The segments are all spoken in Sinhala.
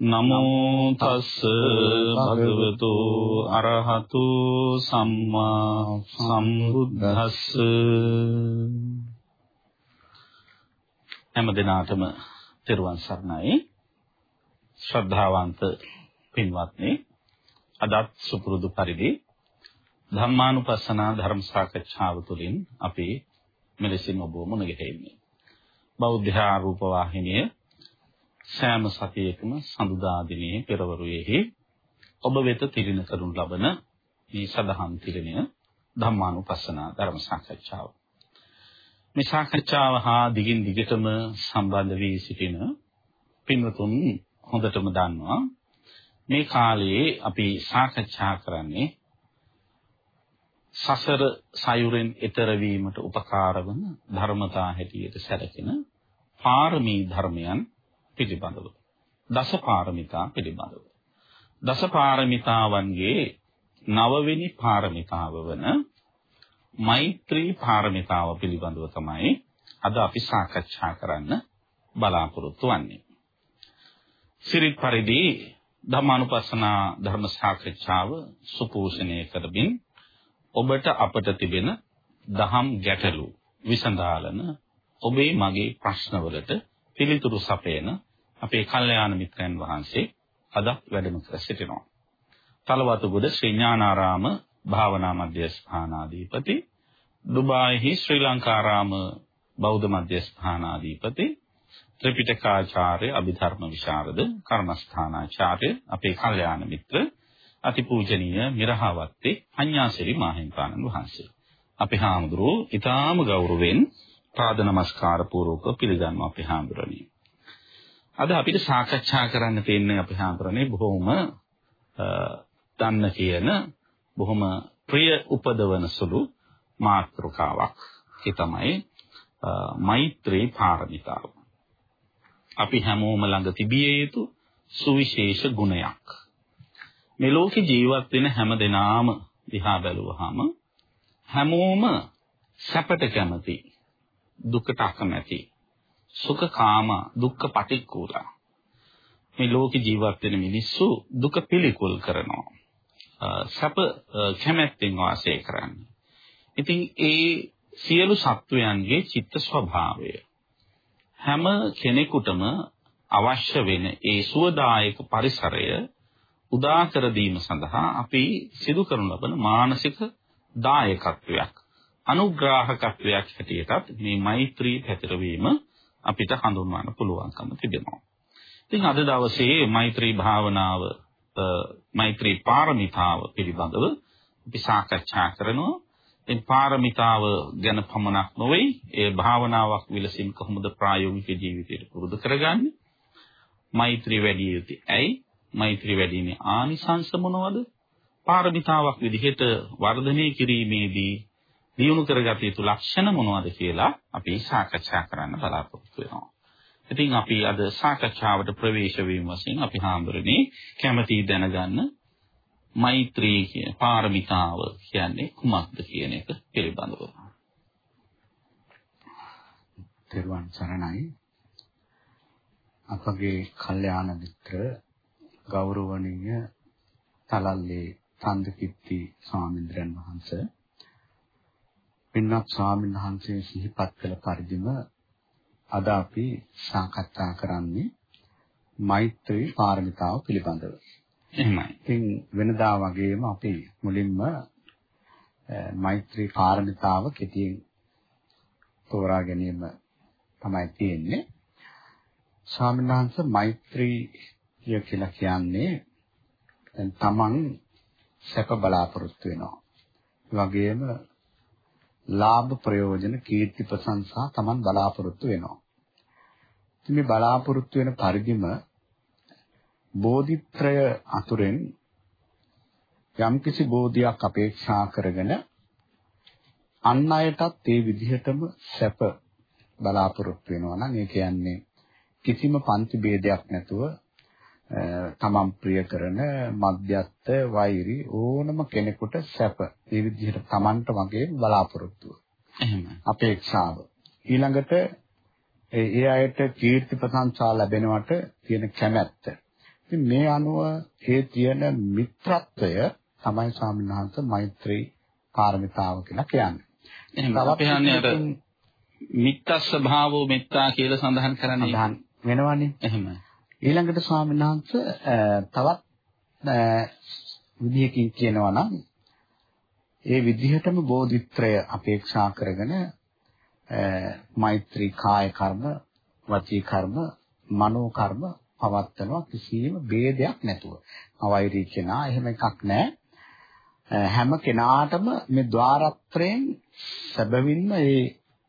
නමෝ තස් භගවතු අරහතු සම්මා සම්බුද්දස්ස. හැම දිනාටම තෙරුවන් සරණයි. ශ්‍රද්ධාවන්ත පින්වත්නි අදත් සුපුරුදු පරිදි ධම්මානුපස්සනා ධර්ම සාකච්ඡාව තුළින් අපි මෙලෙසින් ඔබ මුණ ගැහෙන්නේ බෞද්ධ ආරූප වාහිනිය සෑම සතියකම සඳුදා දිනේ පෙරවරුවේහි ඔබ වෙත තිරින කරනු ලබන මේ සදහම් තිරණය ධම්මානුපස්සනා ධර්ම සාකච්ඡාව. මේ සාකච්ඡාව හා දිගින් දිගටම සම්බන්ධ වී සිටින පින්වතුන් හොඳටම දන්නවා මේ කාලයේ අපි සාකච්ඡා කරන්නේ සසර සයුරෙන් එතර වීමට උපකාර වන ධර්මතා හැටියට සැලකෙන පාරමී ධර්මයන් පිළිබඳව දසපාරමිතා පිළිබඳව දසපාරමිතාවන්ගේ නවවෙනි පාරමිතාව වන මෛත්‍රී පාරමිතාව පිළිබඳව තමයි අද අපි සාකච්ඡා කරන්න බලාපොරොත්තු වෙන්නේ. සිරිත් පරිදි ධර්මානුපස්සනා ධර්ම සාකච්ඡාව සුපෝෂණය කරමින් ඔබට අපට තිබෙන දහම් ගැටලු විසඳාලන ඔබේ මගේ ප්‍රශ්නවලට පිළිතුරු සපයන අපේ කල්යාණ මිත්‍රයන් වහන්සේ අද වැඩම කර සිටිනවා. තලවතුගොඩ ශ්‍රී ඥානාරාම භාවනා මධ්‍යස්ථානාධිපති දුබායිහි ශ්‍රී ලංකාරාම බෞද්ධ මධ්‍යස්ථානාධිපති ත්‍රිපිටකාචාර්ය අභිධර්ම විශාරද කර්මස්ථානාචාර්ය අපේ කල්යාණ මිත්‍ර අතිපූජනීය මිරහවත්තේ අඤ්ඤාසිරි මාහිම්පාණන් වහන්සේ. අපේ හාමුදුරුවෝ ඊටාම ගෞරවයෙන් පාද නමස්කාර පූර්වක පිළිගන්නවා අපේ හාමුදුරනේ. අද අපිට සාකච්ඡා කරන්න තියෙන්නේ අපේ හාමුදුරනේ බොහොම දන්න කියන බොහොම ප්‍රිය උපදවන සුළු මාතෘකාවක්. ඒ තමයි මෛත්‍රී පාරමිතාව. අපි හැමෝම ළඟ තිබිය යුතු සුවිශේෂ ගුණයක්. මේ ලෝකේ ජීවත් වෙන හැම දෙනාම දිහා බැලුවහම හැමෝම සැපට කැමති දුකට අකමැති සුඛ කාම දුක්ඛ පටික්කුලා මේ ලෝකේ ජීවත් වෙන මිනිස්සු දුක පිළිකුල් කරනවා. සැප කැමැත්තෙන් වාසය කරන්නේ. ඉතින් ඒ සියලු සත්වයන්ගේ චිත්ත ස්වභාවය හැම කෙනෙකුටම අවශ්‍ය වෙන ඒ සුවදායක පරිසරය උදා කර දීම සඳහා අපි සිදු කරනු ලබන මානසික දායකත්වයක් අනුග්‍රාහකත්වයක් හැටියටත් මේ මෛත්‍රී පැතිරවීම අපිට හඳුන්වන්න පුළුවන්කම තිබෙනවා. ඉතින් අද දවසේ මෛත්‍රී භාවනාව මෛත්‍රී පාරමිතාව පිළිබඳව අපි සාකච්ඡා කරනවා. ඉතින් පාරමිතාව ගැන පමණක් නොවේ ඒ භාවනාවක් විලසින් කොහොමද ප්‍රායෝගික ජීවිතයට පුරුදු කරගන්නේ? මෛත්‍රී වැඩි යුත්තේ ඇයි? මෛත්‍රී වැඩිීමේ ආනිසංස මොනවද? පාරමිතාවක් විදිහට වර්ධනය කිරීමේදී දියුණු කරගත යුතු ලක්ෂණ මොනවද කියලා අපි සාකච්ඡා කරන්න බලාපොරොත්තු වෙනවා. ඉතින් අපි අද සාකච්ඡාවට ප්‍රවේශ වීම වශයෙන් අපි හාමුදුරනේ කැමැති දැනගන්න මෛත්‍රී කියන පාරමිතාව කියන්නේ කුමක්ද කියන එක පිළිබඳව. තෙරුවන් සරණයි. අපගේ කල්යාණ මිත්‍ර ගෞරවනීය තලල්ලේ චන්දකිත්ති ස්වාමීන් වහන්සේ පින්වත් ස්වාමීන් වහන්සේ සිහිපත් කළ පරිදිම අද අපි සාකච්ඡා කරන්නේ මෛත්‍රී පාරමිතාව පිළිබඳව. එහෙමයි. ඉතින් වෙනදා වගේම අපි මුලින්ම මෛත්‍රී පාරමිතාව කෙටියෙන් තෝරා ගැනීම තමයි තියෙන්නේ. ස්වාමීන් වහන්සේ මෛත්‍රී කියලා කියන්නේ තමන් සැප බලාපොරොත්තු වෙනවා. වගේම ලාභ ප්‍රයෝජන කීර්ති ප්‍රශංසා Taman බලාපොරොත්තු වෙනවා. ඉතින් මේ බලාපොරොත්තු වෙන පරිදිම බෝධිත්‍රය අතුරෙන් යම්කිසි බෝධියක් අපේක්ෂා කරගෙන අන් අයටත් ඒ විදිහටම සැප බලාපොරොත්තු වෙනවා නම් ඒ කියන්නේ කිසිම පන්ති ભેදයක් නැතුව තමන් ප්‍රිය කරන මධ්‍යස්ත වෛරි ඕනම කෙනෙකුට සැප ඒ විදිහට තමන්ට වගේ බලාපොරොත්තුව එහෙම අපේක්ෂාව ඊළඟට ඒ අයට කීර්ති ප්‍රශංසා ලැබෙනවට තියෙන කැමැත්ත ඉතින් මේ අනුව ඒ තියෙන මිත්‍රත්වය තමයි ස්වාමීන් වහන්සේ මෛත්‍රී පාරමිතාව කියලා කියන්නේ. එහෙම අපි හන්නේ අර මිත්තස්ස භාවෝ මෙත්තා කියලා සඳහන් කරන්නේ. සඳහන් වෙනවනේ. එහෙම. ඊළඟට ස්වාමීන් වහන්සේ තවත් විදියකින් කියනවා නම් ඒ විදිහටම බෝධිත්‍රය අපේක්ෂා කරගෙන මෛත්‍රී කාය කර්ම, වචී කර්ම, මනෝ කර්ම පවත්නවා කිසියම් ભેදයක් නැතුව. අවෛරී කෙනා එහෙම එකක් නැහැ. හැම කෙනාටම මේ ద్వාරත්‍රයෙන් සැබවින්ම මේ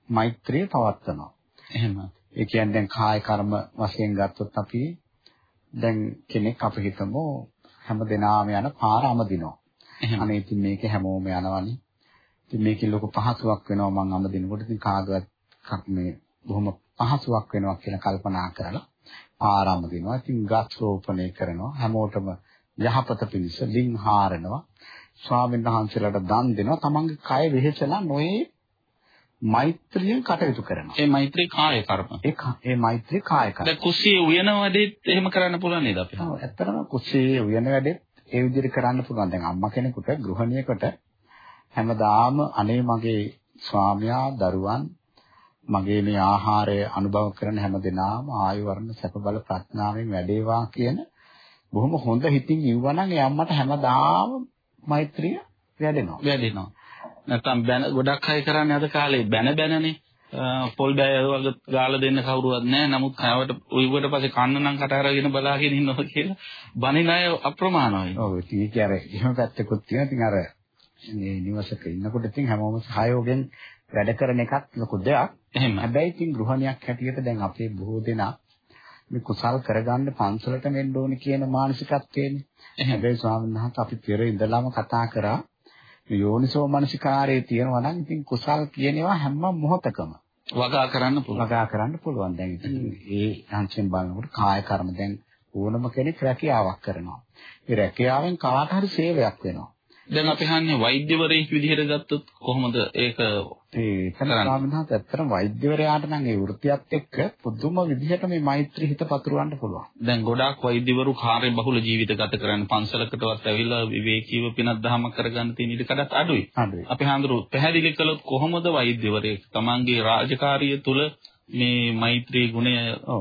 මෛත්‍රිය පවත්නවා. එහෙම. ඒ කියන්නේ දැන් කාය කර්ම වශයෙන් ගත්තොත් අපි දැන් කෙනෙක් අපි හිතමු හැම දිනාම යන පාර අමදිනවා. අනේ ඉතින් මේක හැමෝම යනවනේ. ඉතින් මේකේ ලොකු පහසුවක් වෙනවා මං අමදිනකොට ඉතින් කාගවත් මේ බොහොම පහසුවක් වෙනවා කියලා කල්පනා කරලා පාර අමදිනවා. ඉතින් ගස් රෝපණය කරනවා. හැමෝටම යහපත පිණිස ලින් හාරනවා. ස්වාමීන් වහන්සේලාට දන් දෙනවා. තමන්ගේ කය වෙහෙසලා නොයේ මෛත්‍රියෙන් කටයුතු කරනවා. ඒ මෛත්‍රී කාය කර්ම. ඒ ඒ මෛත්‍රී කාය කර්ම. දැන් කුස්සියේ උයන වැඩේත් එහෙම කරන්න පුළුවන් නේද අපිට? ඔව් ඇත්තටම කුස්සියේ උයන වැඩේත් ඒ විදිහට කරන්න පුළුවන්. දැන් අම්මා කෙනෙකුට ගෘහණියකට හැමදාම අනේ මගේ ස්වාමියා දරුවන් මගේ මේ ආහාරය අනුභව කරන හැම දිනාම ආයු වර්ණ සැප බල ප්‍රඥාවෙන් වැඩේවා කියන බොහොම හොඳ හිතින් ඉවවනම් ඒ අම්මට හැමදාම මෛත්‍රිය වැඩෙනවා. වැඩෙනවා. නැත්තම් බැන ගොඩක් අය කරන්නේ අද කාලේ බැන බැනනේ. පොල් බෑ වගේ ගාලා දෙන්න කවුරුවත් නැහැ. නමුත් කයවට උයුවට පස්සේ කන්න නම් කට අරගෙන බලාගෙන ඉන්නවා කියලා බනින අය අප්‍රමාණයි. ඔව් ඒක අර එහෙම පැත්තකුත් තියෙනවා. ඉතින් අර මේ නිවසක ඉන්නකොට ඉතින් හැමෝම සහයෝගයෙන් වැඩ කරන එකත් ලොකු දෙයක්. එහෙම. හැබැයි ඉතින් ගෘහණියක් හැටියට දැන් අපේ බොහෝ දෙනා මේ කුසල් කරගන්න පන්සලට මෙන්න ඕනේ කියන මානසිකත්වයනේ. හැබැයි ස්වාමීන් වහන්සේ අපි පෙර ඉඳලාම කතා කරා යෝනිසෝ මනසිකාරයේ තියෙනවා නම් ඉතින් කුසල් කියනවා හැම මොහොතකම වගා කරන්න පුළුවන්. වගා කරන්න පුළුවන්. දැන් ඉතින් ඒ අංශෙන් බලනකොට කාය කර්ම දැන් ඕනම කෙනෙක් රැකියාවක් කරනවා. ඒ රැකියාවෙන් කාට හරි සේවයක් වෙනවා. දැන් අපි හන්නේ වෛද්‍යවරයෙක් විදිහට ගත්තොත් කොහොමද ඒක ඒ එතන ස්වාමීනාත් ඇත්තටම වෛද්‍යවරයාට නම් ඒ වෘත්තියත් එක්ක පුදුම විදිහට මේ මෛත්‍රී හිත පතුරවන්න පුළුවන්. දැන් ගොඩාක් වෛද්‍යවරු කාර්ය බහුල ජීවිත ගත කරන්නේ පන්සලකටවත් ඇවිල්ලා විවේකීව පිනක් දහමක් කරගන්න තියෙන ඉඩ කඩත් අඩුයි. අපි හඳුරු පැහැදිලි කළොත් කොහොමද වෛද්‍යවරයෙක් තමන්ගේ රාජකාරිය තුල මේ මෛත්‍රී ගුණය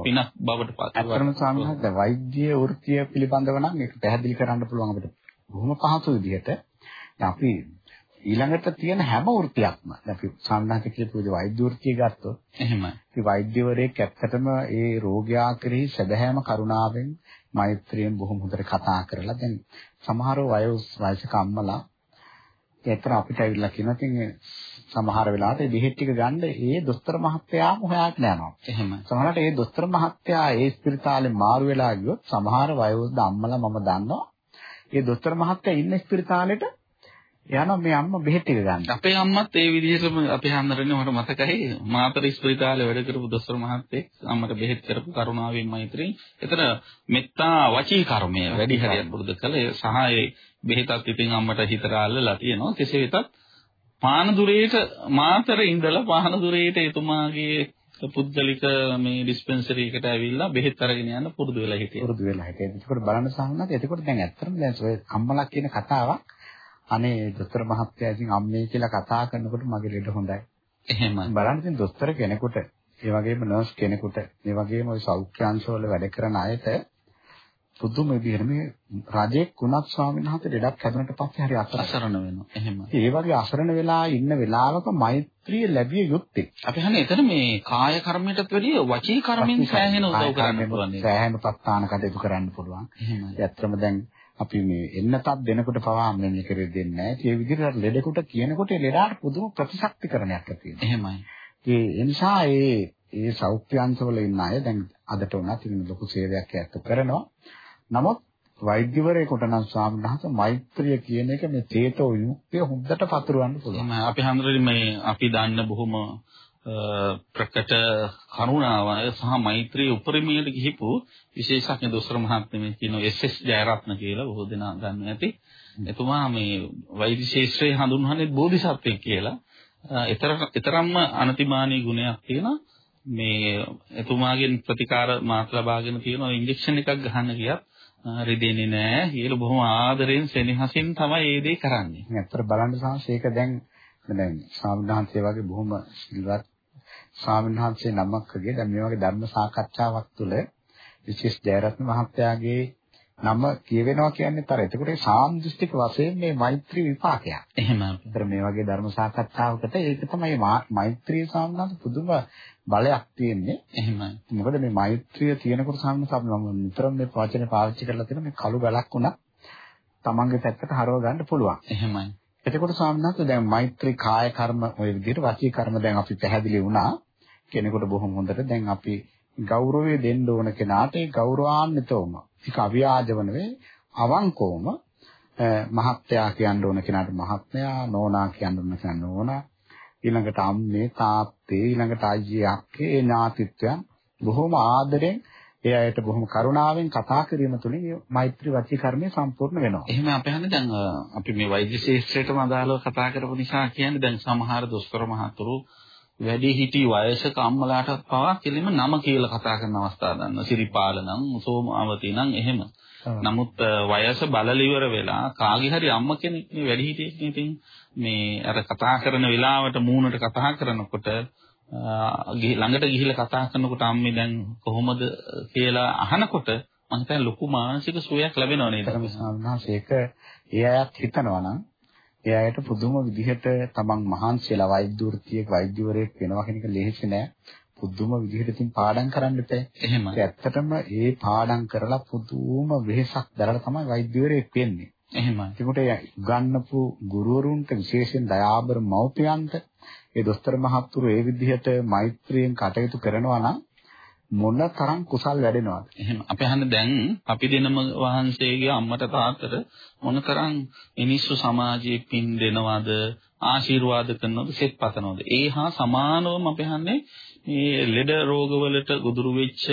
පිනක් බවට පත් ඇත්තටම ස්වාමීනාත් වෛද්‍ය වෘත්තිය පිළිබඳව නම් ඒක පැහැදිලි කරන්න පුළුවන් අපිට. බොහොම පහසු විදිහට අපි ඊළඟට තියෙන හැම වෘත්තියක්ම අපි සම්මානිත කියපු වෛද්‍ය වෘත්තිය ගත්තොත් එහෙමයි. ඒ වෛද්‍යවරයෙක් ඇත්තටම ඒ රෝගියා කෙරෙහි සැබෑම කරුණාවෙන් මෛත්‍රියෙන් බොහොම හොඳට කතා කරලා දැන් සමහර වයස් වයසක අම්මලා ඒතර අපිට ඇවිල්ලා කියනවා ඉතින් සමහර වෙලාවට ඒ බෙහෙත් ටික ගන්න ඒ දොස්තර මහත්තයාම හොයාගෙන යනවා. එහෙමයි. සමහරවිට ඒ දොස්තර මහත්තයා ඒ ස්පිරිතාලේ මාරු වෙලා ගියොත් සමහර වයෝවෘද්ධ අම්මලා මම දන්නවා. ඒ දොස්තර මහත්තයා ඉන්න ස්පිරිතාලෙට යනවා මේ අම්මා බෙහෙත් ටික ගන්න. අපේ අම්මත් ඒ විදිහටම අපේ හන්දරන්නේ මට මතකයි මාතර ස්පිරිතාලේ වැඩ කරපු දොස්තර මහත්තයෙක් අම්මට බෙහෙත් කරපු කරුණාවෙන් මෛත්‍රී. එතන මෙත්තා වචී කර්මය වැඩි හරියක් පුරුදු කළේ සහ ඒ බෙහෙතත් ඉතින් අම්මට හිතට අල්ලලා තියෙනවා. කෙසේ වෙතත් පානදුරේට මාතර ඉඳලා පානදුරේට එතුමාගේ පුද්ගලික මේ ඩිස්පෙන්සරි එකට ඇවිල්ලා බෙහෙත් අරගෙන යන්න පුරුදු වෙලා හිටියා. පුරුදු වෙලා හිටියා. ඒකෝට බලන්න සාහනත් එතකොට දැන් ඇත්තටම දැන් ඔය අම්මලා කියන කතාවක් අනේ දොස්තර මහත්තයා ඉතින් අම්මේ කියලා කතා කරනකොට මගේ ලෙඩ හොඳයි. එහෙමයි. බලන්න ඉතින් දොස්තර කෙනෙකුට, ඒ වගේම නර්ස් කෙනෙකුට, ඒ වගේම ওই සෞඛ්‍ය අංශවල වැඩ කරන අයට පුදුම විදිහට මේ රජෙක් කුණක් ස්වාමීන් වහන්සේ ලෙඩක් හැදුනට පස්සේ හරි අසරණ වෙනවා. එහෙමයි. ඒ වගේ අසරණ වෙලා ඉන්න වෙලාවක මෛත්‍රිය ලැබිය යුත්තේ. අපි හන්නේ එතන මේ කාය කර්මයටත් වැඩිය වචී කර්මෙන් සෑහෙන උදව් කරන්න පුළුවන්. සෑහෙන පස්තාන කටයුතු කරන්න පුළුවන්. එහෙමයි. ඇත්තම දැන් අපි මේ එන්නතත් දෙනකොට පවා මෙන්න කෙරෙ දෙන්නේ නැහැ. ඒ විදිහට ලෙඩෙකුට කියනකොට ලෙඩාට පුදුම ප්‍රතිශක්තිකරණයක් ඇති වෙනවා. එහෙමයි. ඒ නිසා ඒ ඒ සෞඛ්‍ය අංශවල ඉන්න අය දැන් අදට උනත් ඉතින් ලොකු සේවයක් ඇත්ත කරනවා. නමුත් වෛද්‍යවරයෙකුට නම් ස්වාමීන් වහන්සේ මෛත්‍රිය කියන එක මේ චේතෝ විමුක්තිය හොඳට පතුරවන්න පුළුවන්. අපි හන්දරේ මේ අපි දන්න බොහොම ප්‍රකට කරුණාව සහ මෛත්‍රී උපරිමයට ගිහිපු විශේෂඥ දොස්තර මහත්මයෙක් කියන එස්.එස්. ජයරත්න කියලා බොහෝ දෙනා දන්නේ නැති. එතුමා මේ වෛද්‍ය ශාස්ත්‍රයේ හඳුන්වන්නේ බෝධිසත්වෙක් කියලා. ඊතර ඊතරම්ම අනතිමානී ගුණයක් තියෙනවා. මේ එතුමාගෙන් ප්‍රතිකාර මාත් ලබාගෙන තියෙනවා ඉන්ජෙක්ෂන් එකක් ගහන්න ගියත් රිදෙන්නේ නැහැ. ඊළ බොහොම ආදරෙන් සෙනෙහසින් තමයි මේ දේ කරන්නේ. ඇත්තට බලන්න සාහස ඒක දැන් දැන් සාමණේරහන්සේ වගේ බොහොම සිල්වත් සාමණේරහන්සේ නමක්ගේ දැන් මේ වගේ ධර්ම සාකච්ඡාවක් තුළ විශේෂ ජයරත්න මහත්තයාගේ නම කියවෙනවා කියන්නේ තර. එතකොට ඒ සාම්දෘෂ්ටික වශයෙන් මේ මෛත්‍රී විපාකයක්. එහෙම. ඒතර මේ වගේ ධර්ම සාකච්ඡාවකට ඒක තමයි මෛත්‍රී සාමනාත පුදුම බලයක් තියෙන්නේ. එහෙමයි. මොකද මේ මෛත්‍රිය තියෙනකොට සාමනාත අපි මම නිතරම මේ වචනේ පාවිච්චි කරලා තියෙන මේ කළු ගලක් උනත් තමන්ගේ පැත්තට හරව ගන්න පුළුවන්. එහෙමයි. එතකොට ස්වාමීනාත් දැන් මෛත්‍රී කාය කර්ම ওই විදිහට වචී කර්ම දැන් අපි පැහැදිලි වුණා. කෙනෙකුට බොහොම හොඳට දැන් අපි ගෞරවය දෙන්න ඕන කෙනාට ඒ ගෞරවාන්විතවම ඒක අව්‍යාජව නෙවෙයි අවංකවම මහත්යා කියන්න ඕන කෙනාට මහත්මයා නෝනා කියන්න ඕන කෙනා නෝනා ඊළඟට අම්මේ තාත්තේ ඊළඟට අයියේ අක්කේ ඒ ඥාතිත්වයන් බොහොම ආදරෙන් ඒ අයට බොහොම කරුණාවෙන් කතා කිරීම තුළින් මේ මෛත්‍රී වචී කර්මය සම්පූර්ණ වෙනවා. එහෙම අපි හන්නේ දැන් අපි මේ වෛද්‍ය ශාස්ත්‍රයටම අදාළව කතා කරපු නිසා කියන්නේ දැන් සමහර දොස්තර මහතුරු වැඩි හිටි වයසක අම්මලාටත් පවා කෙලින්ම නම කියලා කතා කරන අවස්ථා ගන්න. සිරිපාල නම්, සෝමාවති නම් එහෙම. නමුත් වයස බලලිවර වෙලා කාගේ හරි අම්ම කෙනෙක් මේ වැඩි හිටියෙක් ඉතින් මේ අර කතා කරන වෙලාවට මූණට කතා කරනකොට ළඟට ගිහිල්ලා කතා කරනකොට අම්මේ දැන් කොහොමද කියලා අහනකොට මම හිතන්නේ ලොකු මානසික සුවයක් ලැබෙනව නේද? ඒක ඒ අයත් හිතනවා නම් ඒ අයට පුදුම විදිහට තමන් මහන්සියලා වෛද්‍ය වෘත්තියක වෛද්‍යවරයෙක් වෙනවා කියන එක ලේසි නෑ. පුදුම විදිහට ඉතින් පාඩම් කරන්න එපා. එහෙමයි. ඇත්තටම ඒ පාඩම් කරලා පුදුම වෙහෙසක් දරලා තමයි වෛද්‍යවරයෙක් වෙන්නේ. එහෙමයි. ඒකට ගන්නපු ගුරුවරුන්ට විශේෂයෙන් දයාබර මව්පියන්ට ඒ දොස්තර මහත්තුරු ඒ විදිහට මෛත්‍රියෙන් කටයුතු කරනවා නම් මොන තරම් කුසල් වැඩෙනවද? එහෙම අපි අහන්නේ දැන් අපි දෙනම වහන්සේගේ අම්මට තාත්තට මොන තරම් මිනිස්සු සමාජයේ පින් දෙනවද ආශිර්වාද කරනවද සෙත් පතනවද? ඒ හා සමානවම අපි අහන්නේ මේ ලෙඩ රෝගවලට ගොදුරු වෙච්ච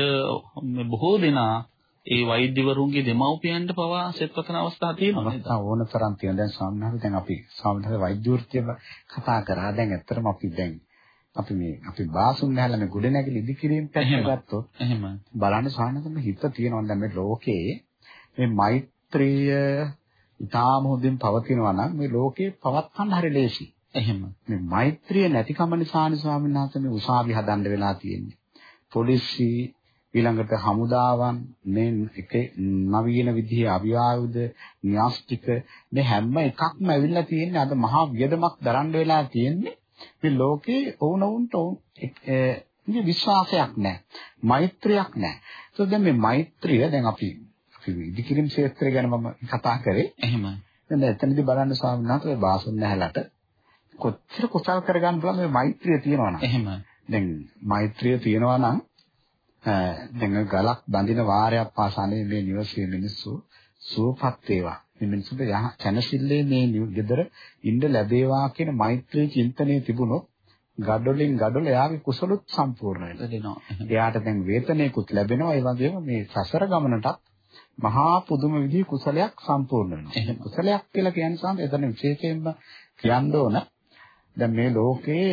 බොහෝ දෙනා ඒ වෛද්‍යවරුන්ගේ දෙමව්පියන්ට පවා සෙත් පතන අවස්ථා තියෙනවා නේද? ඕන තරම් තියෙනවා. දැන් සාමාන්‍යයෙන් දැන් අපි සාමාන්‍යයෙන් වෛද්‍ය වෘත්තිය කතා කරා. දැන් ඇත්තටම අපි දැන් අපි මේ අපි බාසුන් නැහැලා මේ ගොඩ නැගිලි ඉදි කිරීම පැත්ත ගත්තොත් එහෙම බලන්න සාහනකම හිත තියෙනවා දැන් මේ ලෝකේ මේ මෛත්‍රිය ඊටාම හොඳින් පවතිනවා නම් මේ ලෝකේ පවත්වන්න හරි ලේසි. එහෙම. මේ මෛත්‍රිය නැතිකම නිසානේ ස්වාමීන් වහන්සේ මේ උසාවි හදන්න වෙලා තියෙන්නේ. පොලිසි ඊළඟට හමුදාවන් මේ එක නවීන විදිහේ අවිආයුධ න්‍යාස්තික මේ හැම එකක්ම ඇවිල්ලා තියෙන්නේ අද මහා වියදමක් දරන්න වෙලා තියෙන්නේ මේ ලෝකේ වුණවුන්ට මේ විශ්වාසයක් නැහැ. මෛත්‍රියක් නැහැ. ඒක දැන් මේ මෛත්‍රිය දැන් අපි අපි ඉදිකිරීම ක්ෂේත්‍රය ගැන මම කතා කරේ. එහෙමයි. දැන් එතනදී බලන්න ස්වාමීන් වහන්සේ බාසුන් නැහැලට කොච්චර කුසල් කරගන්න පුළුවන් මේ මෛත්‍රිය තියෙනවා නම්. එහෙමයි. දැන් මෛත්‍රිය තියෙනවා නම් දැන් ගලක් බඳින වාරයක් පාසානේ මේ නිවසේ මිනිස්සු සුවපත් වේවා. මේ මිනිසුන්ට කනසිල්ලේ මේ ගෙදර ඉන්න ලැබේවා කියන මෛත්‍රී චින්තනය තිබුණොත් ගඩොලින් ගඩොල එයාගේ කුසලොත් සම්පූර්ණ වෙනවා. එයාට දැන් වේතනයකුත් ලැබෙනවා. ඒ වගේම මේ සසර ගමනටත් මහා පුදුම විදිහේ කුසලයක් සම්පූර්ණ වෙනවා. කුසලයක් කියලා කියන්නේ සාම එතන විශේෂයෙන්ම කියන්න ඕන දැන් මේ ලෝකේ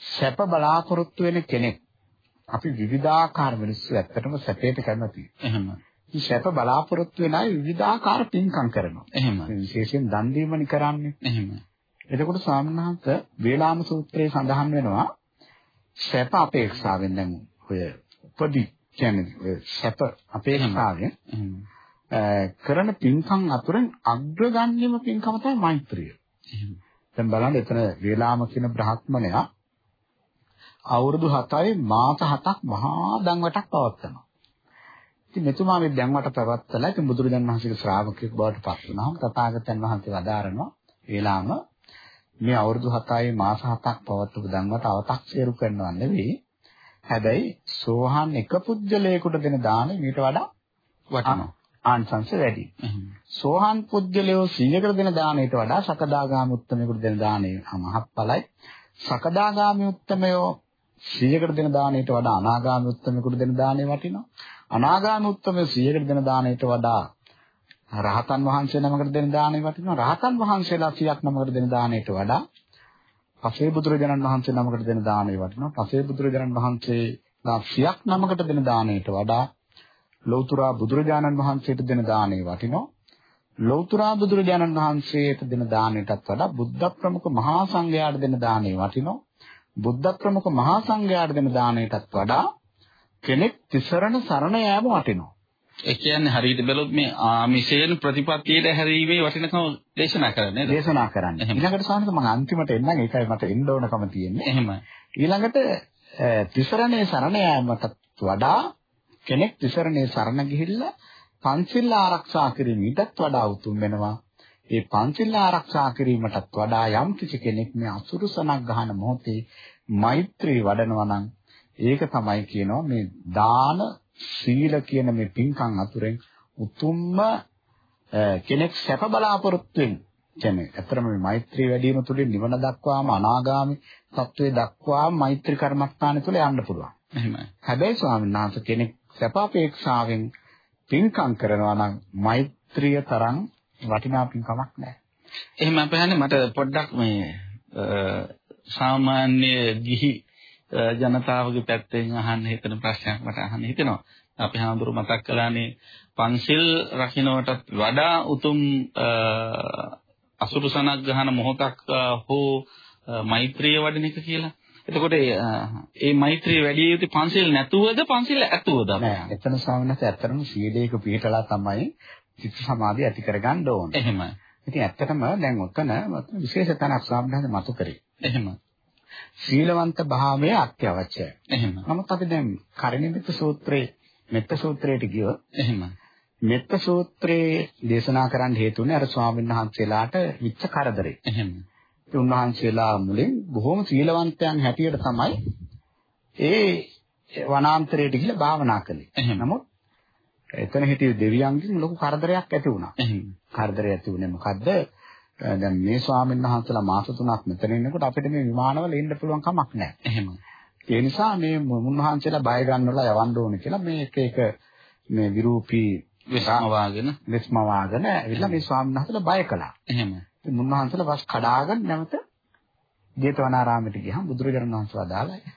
සැප බලාපොරොත්තු වෙන කෙනෙක් අපි විවිධාකාර මිනිස්සු ඇත්තටම සැපයට කැමතියි. එහෙම. මේ සැප බලාපොරොත්තු වෙන අය විවිධාකාර පින්කම් කරනවා. එහෙම. විශේෂයෙන් දන් දීමනි කරන්නේ. එහෙම. එතකොට ස්වාමීනාත් වේලාම සූත්‍රයේ සඳහන් වෙනවා සැප අපේක්ෂාවෙන් දැන් ඔය උපදි කියන්නේ සැප අපේක්ෂාවෙන් කරන පින්කම් අතුරෙන් අග්‍රගණ්‍යම පින්කම තමයි මෛත්‍රිය. දැන් බලන්න එතන වේලාම කියන බ්‍රහ්මණයා අවුරුදු 7යි මාස 7ක් මහා දන්වටක් පවත්වනවා. ඉතින් මෙතුමා මේ දන්වට පැවැත්තලා ඉතින් බුදුරජාණන් වහන්සේගේ ශ්‍රාවකයෙක් බවට පත් වුණාම තථාගතයන් වහන්සේ වදාරනවා වේලාම මේ අවුරුදු 7යි මාස 7ක් පවත්වපු දන්වට අව탁සේරු කරනවා නෙවෙයි. හැබැයි සෝහන් එක පුජ්‍යලයකට දෙන දාණය මීට වඩා වටිනවා. ආනිසංස වැඩි. සෝහන් පුද්ගලයෝ 100කට දෙන දාණයට වඩා සකදාගාමී උත්තමයෙකුට දෙන දාණය මහත්ඵලයි. සකදාගාමී උත්තමයෝ 100කට දෙන දාණයට වඩා අනාගාමී උත්තමයෙකුට දෙන දාණය වටිනවා. අනාගාමී උත්තමයෝ 100කට දෙන දාණයට වඩා රහතන් වහන්සේ නමකට දෙන දාණය වටිනවා. රහතන් වහන්සේලා 100ක් නමකට දෙන දාණයට වඩා පසේ බුදුරජාණන් වහන්සේ නමකට දෙන දාණය වටිනවා. පසේ බුදුරජාණන් වහන්සේලා 100ක් නමකට දෙන දාණයට වඩා ලෞතර බුදුරජාණන් වහන්සේට දෙන දාණය වටිනවා. ලෞතර බුදුරජාණන් වහන්සේට දෙන දාණයටත් වඩා බුද්ධ ප්‍රමුඛ මහා සංඝයාට දෙන දාණය වටිනවා. බුද්ධ ප්‍රමුඛ මහා සංඝයාට දෙන දාණයටත් වඩා කෙනෙක් තිසරණ සරණ යෑම වටිනවා. ඒ කියන්නේ හරියට බැලුවොත් මේ ආමිෂයෙන් ප්‍රතිපත්තියට හැරීමේ වටිනකම දේශනා කරන්නේ නේද? දේශනා කරන්නේ. ඊළඟට සාහනක මම අන්තිමට එන්නම් ඒකයි මට එන්න ඕනකම තියෙන්නේ. එහෙමයි. ඊළඟට තිසරණේ සරණ යාමට වඩා කෙනෙක් තිසරණේ සරණ ගිහිල්ලා පන්සිල් ආරක්ෂා කිරීම ඊටත් වඩා උතුම් වෙනවා. ඒ පන්සිල් ආරක්ෂා කිරීමටත් වඩා යම් කිසි කෙනෙක් මේ අසුරුසනක් ගහන මොහොතේ මෛත්‍රී වඩනවා නම් ඒක තමයි කියනවා මේ දාන සීල කියන මේ පින්කම් අතුරෙන් උතුම්ම කෙනෙක් සැප බලාපොරොත්තු වෙන කියන්නේ ඇත්තටම මේ මෛත්‍රී වැඩි වීම තුළින් නිවන දක්වාම අනාගාමි තත්වයේ දක්වාම මෛත්‍රී කර්මස්ථානය තුළ යන්න පුළුවන්. එහෙමයි. හැබැයි ස්වාමීන් වහන්සේ කෙනෙක් සැප අපේක්ෂාවෙන් පින්කම් කරනවා නම් මෛත්‍රිය තරම් වටිනා පින්කමක් නැහැ. එහෙම අපහන්නේ මට පොඩ්ඩක් මේ සාමාන්‍ය ගිහි ජනතාවගේ පැත්තෙන් අහන්න හිතන ප්‍රශ්නයක් මට අහන්න හිතෙනවා. අපි හාමුදුරු මතක් කළානේ පන්සිල් රකින්නටත් වඩා උතුම් අසුරුසනක් ගහන මොහොතක් හෝ මෛත්‍රිය වඩන එක කියලා. එතකොට ඒ මෛත්‍රිය වැඩි යුතු පන්සිල් නැතුවද පන්සිල් ඇතුවද? නෑ. එතන ස්වාමීන් ඇත්තටම සීලයක පිළිතලා තමයි චිත්ත සමාධිය ඇති කරගන්න ඕනේ. එහෙමයි. ඉතින් ඇත්තටම දැන් ඔතන විශේෂ තැනක් ස්වාමීන් මතු කරේ. එහෙමයි. සීලවන්ත භාවය අත්‍යවශ්‍යයි. එහෙම. නමුත් අපි දැන් කරිණිමිත සූත්‍රයේ මෙත්ත සූත්‍රයට ගියොත් එහෙම. මෙත්ත සූත්‍රයේ දේශනා කරන්න හේතුනේ අර ස්වාමීන් වහන්සේලාට විච්ච කරදරේ. එහෙම. ඒ උන්වහන්සේලා මුලින් බොහොම සීලවන්තයන් හැටියට තමයි ඒ වනාන්තරයට ගිහිල්ලා භාවනා කළේ. නමුත් එතන හිටිය දෙවියන්ගෙන් ලොකු කරදරයක් ඇති වුණා. කරදරය ඇති වුණේ මොකද්ද? දැන් මේ ස්වාමීන් වහන්සේලා මාස තුනක් මෙතන ඉන්නකොට අපිට මේ විමානවල ඉන්න පුළුවන් කමක් නැහැ. එහෙම. ඒ නිසා මේ මුන්වහන්සේලා බය ගන්නවලා යවන්න ඕනේ කියලා මේ එක එක මේ විරූපී විස්ම වාගෙන විස්ම වාගෙන ඇවිල්ලා මේ ස්වාමීන් වහන්සේලා බය කළා. එහෙම. මුන්වහන්සේලා වස් කඩාගෙන නැවත ජේතවනාරාමයට ගියහම බුදුරජාණන් වහන්සේලා දාලා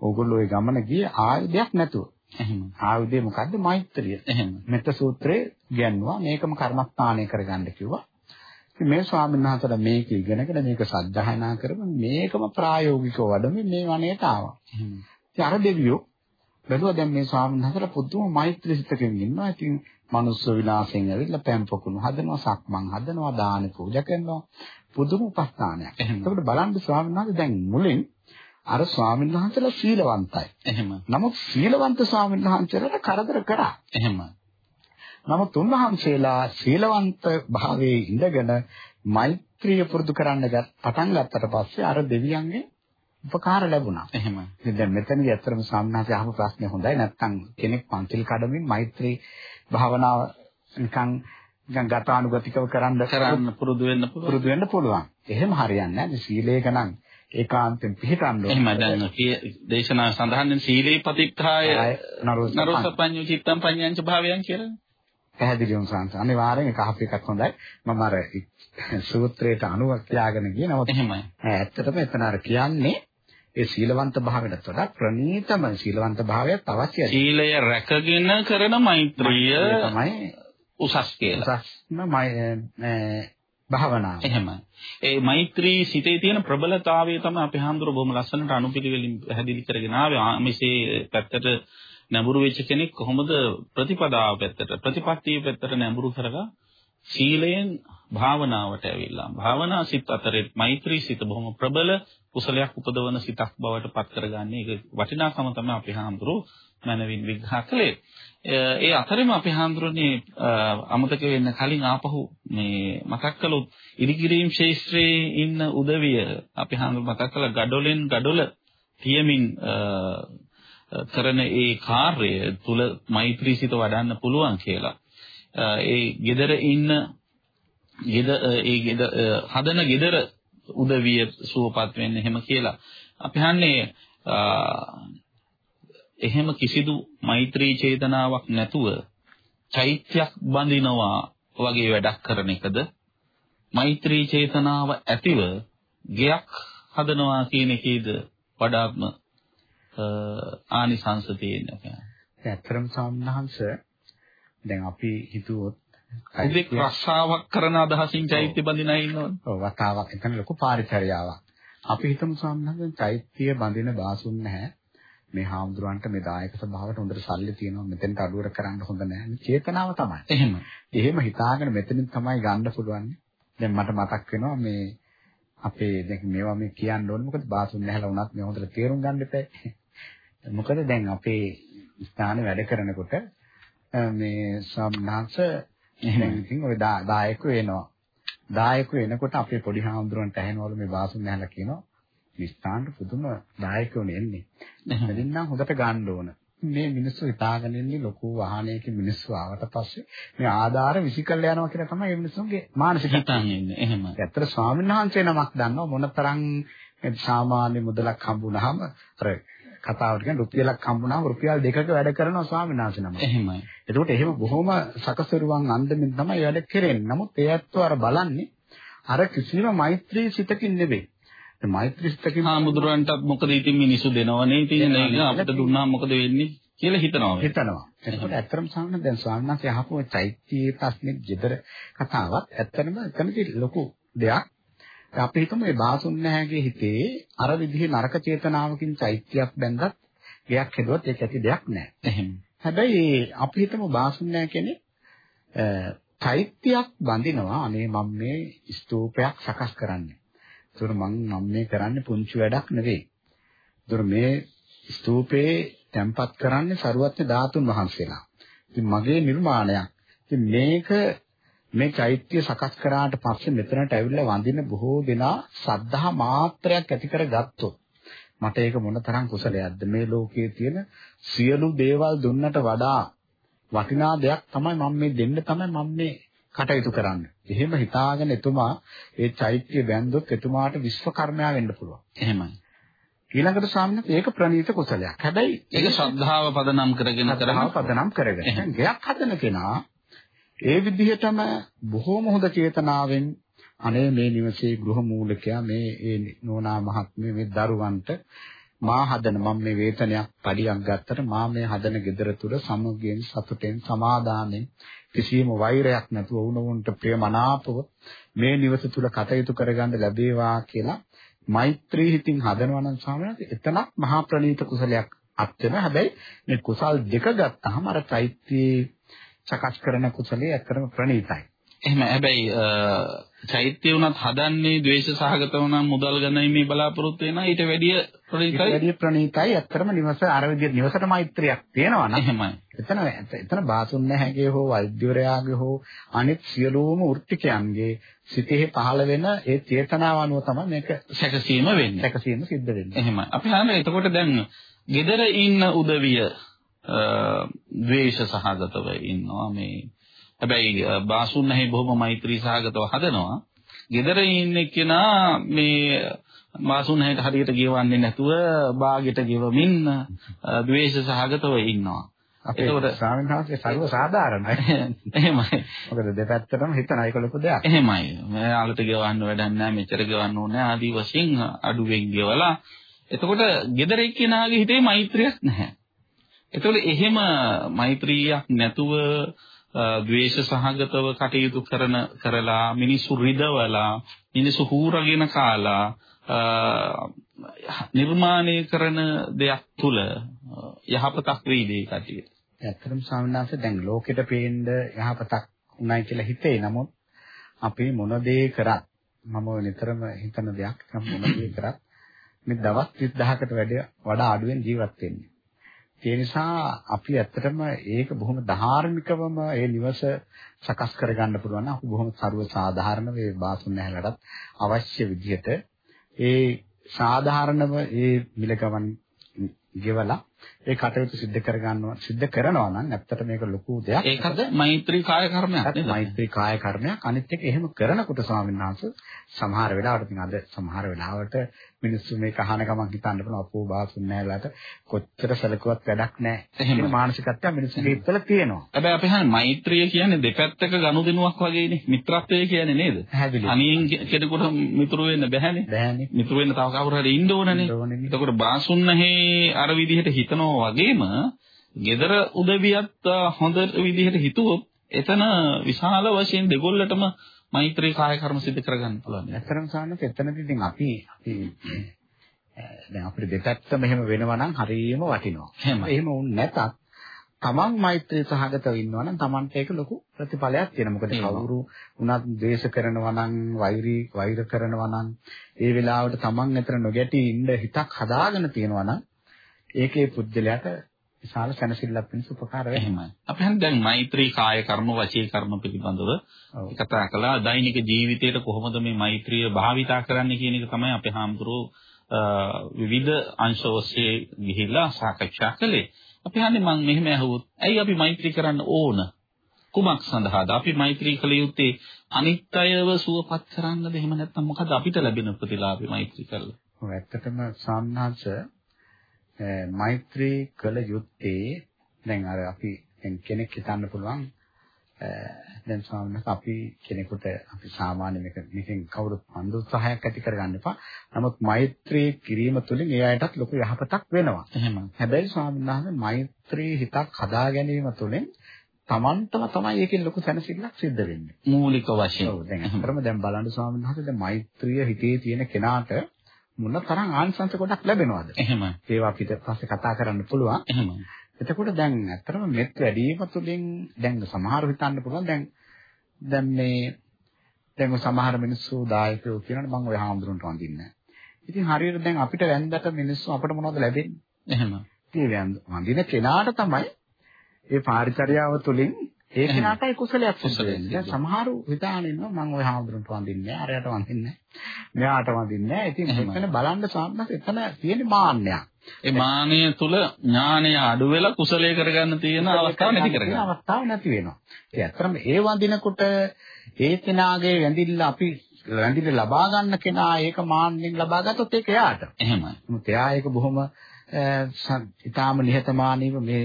ඕගොල්ලෝ ඒ ගමන ගියේ ආයුධයක් නැතුව. එහෙම. ආයුධය මොකද්ද? මෛත්‍රිය. එහෙම. මෙත්ත සූත්‍රයේ කියනවා මේකම කර්මස්ථානය කරගන්න කිව්වා. මේ ස්වාමීන් වහන්සේලා මේක ඉගෙනගෙන මේක සද්ධායනා කරමු මේකම ප්‍රායෝගිකව වඩමින් මේ වනයේට ආවා. ඉතින් අර දෙවියෝ බැලුවා දැන් මේ ස්වාමීන් වහන්සේලා පුදුම මෛත්‍රී සිතකින් ඉන්නවා. ඉතින් මනුස්ස විලාසයෙන් ඇවිල්ලා පෑම් පොකුණු හදනවා, සක්මන් හදනවා, දාන පූජා කරනවා. පුදුම උපස්ථානයක්. එතකොට බලන්න ස්වාමීන් වහන්සේ දැන් මුලින් අර ස්වාමීන් වහන්සේලා සීලවන්තයි. එහෙම. නමුත් සීලවන්ත ස්වාමීන් වහන්සේලාට කරදර කරා. එහෙම. නමුත් උන්වහන්සේලා සීලවන්ත භාවයේ ඉඳගෙන මෛත්‍රිය පුරුදු කරන්න පටන් ගත්තට පස්සේ අර දෙවියන්ගේ උපකාර ලැබුණා. එහෙම. ඉතින් දැන් මෙතනදී ඇත්තටම සාමනාසේ අහපු ප්‍රශ්නේ හොඳයි. නැත්තම් කෙනෙක් පන්තිල් කඩමින් මෛත්‍රී භාවනාව නිකන් නිකන් ගතානුගතිකව කරන්න කරන්න පුරුදු වෙන්න පුළුවන්. පුරුදු වෙන්න පුළුවන්. එහෙම හරියන්නේ නැහැ. සීලයක නම් ඒකාන්තයෙන් පිළිටන්න ඕනේ. එහෙම දැන් දේශනා සඳහන් සීලේ පතිත්තාය නරෝසපඤ්ඤු චිත්තම් පඤ්ඤංච භාවයන් කියලා. පැහැදිලිවම සංස අනිවාර්යෙන් එක අහපු එකක් හොඳයි. මම අර සූත්‍රයට අනුව කියාගෙන ගියේ. නමුත් එහෙමයි. ඇත්තටම එතන අර කියන්නේ ඒ සීලවන්ත භාවයට වඩා ප්‍රණීතම සීලවන්ත භාවයක් අවශ්‍යයි. සීලය රැකගෙන කරන මෛත්‍රිය තමයි උසස් කියලා. උසස්ම භාවනාව. එහෙමයි. ඒ මෛත්‍රී සිතේ තියෙන ප්‍රබලතාවය තමයි අපි හාමුදුර බොහොම ලස්සනට අනුපිළිවෙලින් පැහැදිලි කරගෙන ආවේ. ආමිසේ පැත්තට නැඹුරු වෙච්ච කෙනෙක් කොහොමද ප්‍රතිපදාව පැත්තට ප්‍රතිපත්තිය පැත්තට නැඹුරු කරලා සීලයෙන් භාවනාවට ඇවිල්ලා භාවනා සිත් අතරේ මෛත්‍රී සිත බොහොම ප්‍රබල කුසලයක් උපදවන සිතක් බවට පත් කරගන්නේ. ඒක වටිනාකම තමයි අපි හාමුදුරු මනවින් විග්‍රහ කළේ. ඒ අතරෙම අපි හාමුදුරනේ අමතක වෙන්න කලින් ආපහු මේ මතක් කළොත් ඉදිකිරීම් ශේෂ්ත්‍රයේ ඉන්න උදවිය අපි හාමුදුරු මතක් කළා ගඩොලෙන් ගඩොල තියමින් කරන ඒ කාර්යය තුල මෛත්‍රී සිත වඩන්න පුළුවන් කියලා. ඒ gedara ඉන්න ගෙද ඒ ගෙද හදන gedara උදවිය සුවපත් වෙන්න එහෙම කියලා අපි හන්නේ එහෙම කිසිදු මෛත්‍රී චේතනාවක් නැතුව චෛත්‍යයක් බඳිනවා වගේ වැඩක් කරන එකද මෛත්‍රී චේතනාව ඇතිව ගෙයක් හදනවා කියන එකේද වඩාත්ම ආනිසංස තියෙන්නේ. ඇත්තටම සාමනහංශ දැන් අපි හිතුවොත් උදෙක් රස්සාවක් කරන අදහසින් චෛත්‍ය බඳිනා ඉන්නවනේ. ඔව් වතාවක් එතන ලොකු පාරිචර්යාවක්. අපි හිතමු සාමනහංශ චෛත්‍ය බඳින බාසුන් නැහැ. මේ හාමුදුරන්ට මේ දායක සභාවට හොඳට සල්ලි තියෙනවා මෙතෙන්ට අඩුවර කරන්න හොඳ නැහැ. මේ චේතනාව තමයි. එහෙම. එහෙම හිතාගෙන මෙතනින් තමයි ගන්න පුළුවන්. දැන් මට මතක් වෙනවා මේ අපේ දැන් මේවා මේ කියන්න ඕනේ මොකද බාසුන් නැහැලා වුණත් මේ හොඳට තේරුම් ගන්න එපා. මොකද දැන් අපේ ස්ථානේ වැඩ කරනකොට මේ සම්නාස එහෙනම් ඉතින් ওই දායක වෙනවා. දායක වෙනකොට අපේ පොඩි හාමුදුරන්ට ඇහෙනවලු මේ බාසුන් නැහැලා කියනවා ස්ථානට පුදුම දායකයෝනේ එන්නේ. එහෙනම් හොඳට ගන්න ඕන. මේ මිනිස්සු හිතාගෙන ඉන්නේ ලොකු වාහනයක මිනිස්සු ආවට පස්සේ මේ ආධාර විසිකල්ල යනවා කියලා තමයි මේ මිනිස්සුන්ගේ මානසික හිතන්නේ. එහෙම. ඇත්තට ස්වාමීන් වහන්සේ නමක් දන්නවා මොනතරම් සාමාන්‍ය මුදලක් හම්බුනහම අර කතාවට කියන්නේ රුපියලක් හම්බුනහම රුපියල් දෙකක වැඩ කරනවා ස්වාමීන් වහන්සේ නම. එහෙමයි. එතකොට එහෙම බොහොම සකසරුවන් අන්දමින් තමයි වැඩ කරන්නේ. නමුත් ඒ ඇත්තෝ අර බලන්නේ අර කිසිම මෛත්‍රී සිතකින් නෙවෙයි. මෛත්‍රී සිතකින් හාමුදුරන්ටත් මොකද ඉතින් මිනිස්සු දෙනවනේ ඉතින් ඒක අපිට දුන්නා මොකද වෙන්නේ කියලා හිතනවා. හිතනවා. එතකොට ඇත්තටම සාමාන්‍ය දැන් ස්වාමීන් වහන්සේ අහපු චෛත්‍යයේ ප්‍රශ්නේ ජෙදර කතාවක් ඇත්තටම එතනදී ලොකු දෙයක් අපි හිතමු මේ බාසුන් නැහැගේ හිතේ අර විදිහේ නරක චේතනාවකින් චෛත්‍යයක් බැඳගත් ගයක් හදුවත් ඒක ඇති දෙයක් නෑ. එහෙම. හැබැයි අපි හිතමු බාසුන් නැහැ කියන්නේ චෛත්‍යයක් බඳිනවා අනේ මම මේ ස්තූපයක් සකස් කරන්නේ. ඒතර මම මම මේ කරන්නේ පුංචි වැඩක් නෙවෙයි. ඒතර මේ ස්තූපේ තැම්පත් කරන්නේ සරුවත්න ධාතුන් වහන්සේලා. ඉතින් මගේ නිර්මාණයක්. ඉතින් මේක මේ චෛත්‍ය සකස් කරාට පස්සේ මෙතනට ඇවිල්ලා වඳින බොහෝ දෙනා සද්ධා මාත්‍රයක් ඇති කරගත්තොත් මට ඒක මොනතරම් කුසලයක්ද මේ ලෝකයේ තියෙන සියලු දේවල් දුන්නට වඩා වටිනා දෙයක් තමයි මම මේ දෙන්න තමයි මම මේ කටයුතු කරන්නේ. එහෙම හිතාගෙන එතුමා ඒ චෛත්‍ය බැන්දොත් එතුමාට විශ්වකර්මයා වෙන්න පුළුවන්. එහෙමයි. ඊළඟට ස්වාමීන් ඒක ප්‍රණීත කුසලයක්. හැබැයි ඒක ශ්‍රද්ධාව පදනම් කරගෙන කරහව පදනම් කරගෙන. ගයක් හදන කෙනා ඒ විදිහටම බොහෝම හොඳ චේතනාවෙන් අනේ මේ නිවසේ ගෘහ මූලිකයා මේ ඒ නෝනා මහත්මිය මේ දරුවන්ට මා හදන මම මේ වේතනයක් පඩියක් ගත්තට මා මේ හදන gedara තුල සමගියෙන් සතුටෙන් සමාදානෙන් කිසියම් වෛරයක් නැතුව වුණුන්ට ප්‍රියමනාපව මේ නිවස තුල කටයුතු කරගන්න ලැබේවා කියලා මෛත්‍රී හිතින් හදනවා නම් ස්වාමීන් එතනක් මහා ප්‍රණීත කුසලයක් අත් වෙනවා. හැබැයි මේ කුසල් දෙක ගත්තාම අර චෛත්‍යයේ සකස් කරන කුසලයේ ඇත්තටම ප්‍රණීතයි. එහෙම හැබැයි චෛත්‍ය උනත් හදන්නේ ද්වේෂ සහගතව නම් මුදල් ගන්නයි බලාපොරොත්තු වෙනා ඊට වැඩිය ප්‍රණීතයි. ඊට වැඩිය ප්‍රණීතයි. ඇත්තටම නිවස අර විදිහට නිවසට මෛත්‍රියක් තියෙනවා නම් එහෙමයි. එතන එතන බාසුන් නැහැගේ හෝ වෛද්‍යවරයාගේ හෝ අනිත් සියලුම වෘත්තිකයන්ගේ සිතෙහි පහළ වෙන ඒ චේතනාව අනුව තමයි මේක සැකසීම වෙන්නේ. සැකසීම සිද්ධ වෙන්නේ. එහෙමයි. අපි හන්නේ එතකොට දැන් gedara ඉන්න උදවිය ද්වේෂ සහගතව ඉන්නවා මේ හැබැයි බාසුන් නැහැ බොහොම මෛත්‍රී සහගතව හදනවා gedara ඉන්නේ කෙනා මේ බාසුන් නැහැට හරියට ගෙවන්නේ නැතුව බාගෙට ගෙවමින් ද්වේෂ සහගතව ඉන්නවා ඒකෝට ස්වාමීන් වහන්සේ සර්ව සාධාරණයි. එහෙමයි. මොකද දෙපැත්තටම හිතන එක ලොකු දෙයක්. එහෙමයි. මෙයාලට ගෙවන්න වැඩක් නැහැ, මෙච්චර ගෙවන්න ඕනේ ආදී වශයෙන් අඩුවෙන් ගෙවලා එතකොට gedare එක්කෙනාගේ හිතේ මෛත්‍රියක් නැහැ. එතකොට එහෙම මෛත්‍රියක් නැතුව ද්වේෂ සහගතව කටයුතු කරන කරලා මිනිසු රිදවලා මිනිසු හූරගෙන කාලා නිර්මාණය කරන දෙයක් තුල යහපතක් වෙයිද ඒ කටියට. ඇත්තටම ස්වාමීන් වහන්සේ දැන් ලෝකෙට පේන්න යහපතක් උනායි කියලා හිතේ. නමුත් අපි මොන දේ කරත් මම නිතරම හිතන දෙයක් මොන දේ කරත් මේ දවස් 30000කට වැඩි වඩා අඩුවෙන් ජීවත් වෙන්නේ. ඒ නිසා අපි ඇත්තටම ඒක බොහොම ධාර්මිකවම ඒ නිවස සකස් කරගන්න පුළුවන් අපි බොහොම ਸਰව සාධාරණ වේ බාසුන් නැහැලටත් අවශ්‍ය විදිහට ඒ සාධාරණව ඒ මිල ගමන් ගෙවලා ඒ කටයුතු සිද්ධ කරගන්නවා සිද්ධ කරනවා නම් ඇත්තට මේක ලොකු දෙයක්. ඒකද මෛත්‍රී කාය කර්මයක් නේද? මෛත්‍රී කාය කර්මයක්. අනිත් එක එහෙම කරනකොට ස්වාමීන් වහන්සේ සමහර වෙලාවට අද සමහර වෙලාවට මිනිස්සු මේක අහන ගමන් හිතන්න පුළුවන් අපෝ බාසුන් නැහැලාට කොච්චර සැලකුවත් වැඩක් නැහැ. එහෙම මානසිකත්වය මිනිස්සුගේ හිතවල තියෙනවා. හැබැයි අපි හන්නේ මෛත්‍රිය කියන්නේ දෙපැත්තක ගනුදෙනුවක් වගේනේ. මිත්‍රත්වය කියන්නේ නේද? අනියන් කෙනෙකුට මිතුරු වෙන්න බැහැනේ. බැහැනේ. මිතුරු වෙන්න තව කවුරු හරි ඉන්න ඕනනේ. එතකොට බාසුන්නහේ අර විදිහට හිතනවා වගේම gedara උදවියත් හොඳ විදිහට හිතුවොත් එතන විශාල වශයෙන් දෙගොල්ලටම මෛත්‍රී කාය කර්ම සිදු කරගන්න පුළුවන්. ඇත්තටම සාන්නත් එතනදී ඉතින් අපි අපි දැන් අපිට දෙපැත්ත මෙහෙම වෙනවා නම් හරියම වටිනවා. එහෙම. එහෙම වුනේ නැතත් තමන් මෛත්‍රී සහගතව ඉන්නවා නම් තමන්ට ඒක ලොකු ප්‍රතිඵලයක් තියෙනවා. මොකද කවුරු වුණත් ද්වේෂ කරනවා නම් වෛරී වෛර කරනවා නම් ඒ වෙලාවට තමන් අතර නොගැටි ඉන්න හිතක් හදාගෙන තියෙනවා නම් ඒකේ පුජ්‍යලයට විශාල සැනසෙල්ලක් වෙනස උපකාර වෙනවා. එහෙමයි. අපි හන් දැන් මෛත්‍රී කාය කර්ම වචී කර්ම පිළිබඳව කතා කළා. දෛනික ජීවිතයට කොහොමද මේ මෛත්‍රිය භාවිතා කරන්න කියන එක තමයි අපි හාමුදුරුවෝ විවිධ අංශ ඔස්සේ ගිහිල්ලා සාකච්ඡා කළේ. අපි හන්නේ මම මෙහෙම ඇහුවොත් ඇයි අපි මෛත්‍රී කරන්න ඕන? කුමක් සඳහාද? අපි මෛත්‍රී කළ යුත්තේ අනිත් අයව සුවපත් කරන්නද? එහෙම නැත්නම් මොකද අපිට ලැබෙන ප්‍රතිලාභය මෛත්‍රී කළා? ඔව් ඇත්තටම සාමනාංශ මෛත්‍රී කළ යුත්තේ දැන් අර අපි කෙනෙක් හිතන්න පුළුවන් දැන් ස්වාමීන් අපි කෙනෙකුට අපි සාමාන්‍ය මේක මේකෙන් කවුරුත් මන්ද උත්සාහයක් ඇති කරගන්න එපා. නමුත් මෛත්‍රී කිරීම තුළින් ඒ අයටත් ලොකු යහපතක් වෙනවා. එහෙම. හැබැයි ස්වාමීන් වහන්සේ මෛත්‍රී හිතක් හදා ගැනීම තුළින් Tamanටම තමයි ඒකෙන් ලොකු සැනසෙල්ලක් සිද්ධ වෙන්නේ. මූලික වශයෙන්. ඔව් දැන් අතරම දැන් බලන්න ස්වාමීන් වහන්සේ දැන් මෛත්‍රිය හිතේ තියෙන කෙනාට මොන තරම් ආනිසංස කොටක් ලැබෙනවද? එහෙම. ඒවා අපිට පස්සේ කතා කරන්න පුළුවන්. එහෙම. එතකොට දැන් ඇත්තටම මෙත් වැඩිම තුළින් දැන් සමහර හිතන්න පුළුවන් දැන් දැන් මේ දැන් සමහර මිනිස්සු දායකයෝ කියනවා මම ඔය හාමුදුරන්ට වඳින්නේ ඉතින් හරියට දැන් අපිට වැන්දට මිනිස්සු අපිට මොනවද ලැබෙන්නේ? එහෙම. ඉතින් වඳින කෙනාට තමයි ඒ පාරිචර්යාව තුළින් ඒ කෙනාටයි කුසලයක් සිද්ධ වෙන්නේ. සමහරු හිතාගෙන ඉන්නවා මම ওই හාමුදුරන්ට වඳින්නේ නැහැ, අරයට වඳින්නේ නැහැ, මෙයාට වඳින්නේ නැහැ. ඉතින් එතන බලන්න සාන්නස් එතන තියෙන මාන්නයක්. ඒ මානය තුල ඥානය අඩු වෙලා කුසලයේ කරගන්න තියෙන අවස්ථාව නැති කරගන්න. අවස්ථාව නැති වෙනවා. ඒ ඇත්තටම ඒ වඳිනකොට ඒ කෙනාගේ වැඳිල්ල අපි වැඳිල්ල ලබා ගන්න කෙනා ඒක මාන්නෙන් ලබා ගත්තොත් ඒක එයාට. එහෙමයි. මොකද එයා ඒක බොහොම ඊටාම නිහතමානීව මේ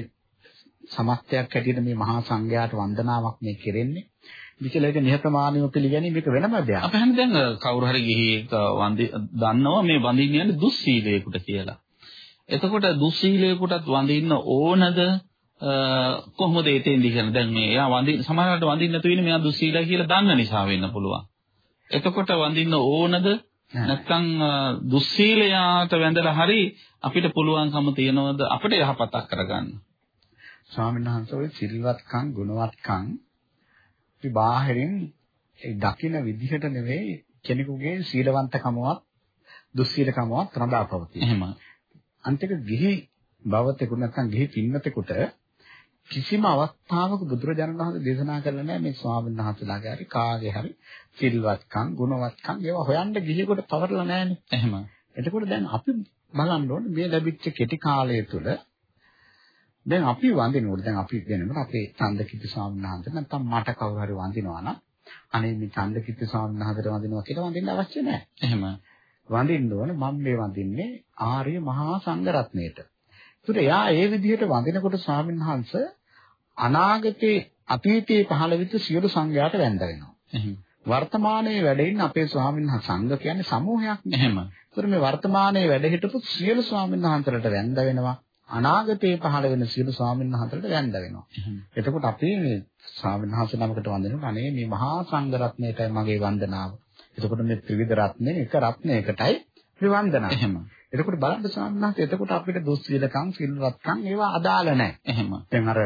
සමස්තයක් හැටියට මේ මහා සංඝයාට වන්දනාවක් මේ කෙරෙන්නේ. විචලයක නිහතමානීව පිළිගැනීම මේක වෙනම දෙයක්. අපි හන්නේ දැන් කවුරු හරි ගිහි වන්දි දන්නවා මේ වඳින්න යන්නේ දුස්සීලයකට කියලා. එතකොට දුස්සීලයකටත් වඳින්න ඕනද කොහොමද එතෙන්දි කියන්නේ දැන් මේ එයා වඳින්න සමහරවිට වඳින්න නැතු වෙන්නේ මෙයා දුස්සීලයි කියලා දන්න නිසා වෙන්න පුළුවන්. එතකොට වඳින්න ඕනද නැත්නම් දුස්සීලයාට වැඳලා හරි අපිට පුළුවන්කම තියනවද අපිට යහපතක් කරගන්න. ස්වාමීන් වහන්සේ ඔය සිල්වත්කම් ගුණවත්කම් අපි බාහිරින් ඒ දකින විදිහට නෙවෙයි කෙනෙකුගේ සීලවන්තකමවත් දුස්සීලකමවත් රඳාපවතින. එහෙම. අන්තික ගිහි භවතෙකුට නැත්නම් ගිහි පින්වතෙකුට කිසිම අවස්ථාවක බුදුරජාණන් වහන්සේ දේශනා කරලා නැහැ මේ ස්වාමීන් වහන්සේලාගේ හරි කාගේ හරි සිල්වත්කම් ගුණවත්කම් ඒවා හොයන්න ගිහියෙකුට පවරලා නැහැනේ. එහෙම. එතකොට දැන් අපි බලන්න ඕනේ මේ ලැබිච්ච කෙටි කාලය තුළ දැන් අපි වඳිනකොට දැන් අපි දෙනකොට අපේ චන්දකිත්ති ස්වාමීන් වහන්සේ නැත්නම් මට කවුරු හරි වඳිනවා නම් අනේ මේ චන්දකිත්ති ස්වාමීන් වහන්සේට වඳිනවා කියලා වඳින්න අවශ්‍ය නැහැ. එහෙම. වඳින්න ඕන මම මේ වඳින්නේ ආර්ය මහා සංඝරත්නයට. ඒතර එයා ඒ විදිහට වඳිනකොට ස්වාමීන් වහන්සේ අනාගතේ අතීතයේ පහළ වෙච්ච සියලු සංඝයාට වැඳ වෙනවා. එහෙම. වර්තමානයේ වැඩ ඉන්න අපේ ස්වාමීන් වහන්සේ සංඝ කියන්නේ සමූහයක් නේ. එහෙම. ඒතර මේ වර්තමානයේ වැඩ හිටපු සියලු ස්වාමීන් වහන්සේලාට වැඳ වෙනවා. අනාගතයේ පහළ වෙන සියලු ස්වාමීන් වහන්සේලාට වැඳ වෙනවා. එතකොට අපි මේ ස්වාමීන් වහන්සේ නමකට වඳිනකොට අනේ මේ මහා සංඝ රත්නයටයි මගේ වන්දනාව. එතකොට මේ ත්‍රිවිධ රත්නේ එක රත්නයකටයි ත්‍රිවන්දනා. එහෙම. එතකොට බලන්න ස්වාමීන් වහන්සේ එතකොට අපිට දුස්සීලකම් සිල්වත්කම් ඒවා අදාළ නැහැ. එහෙම. දැන් අර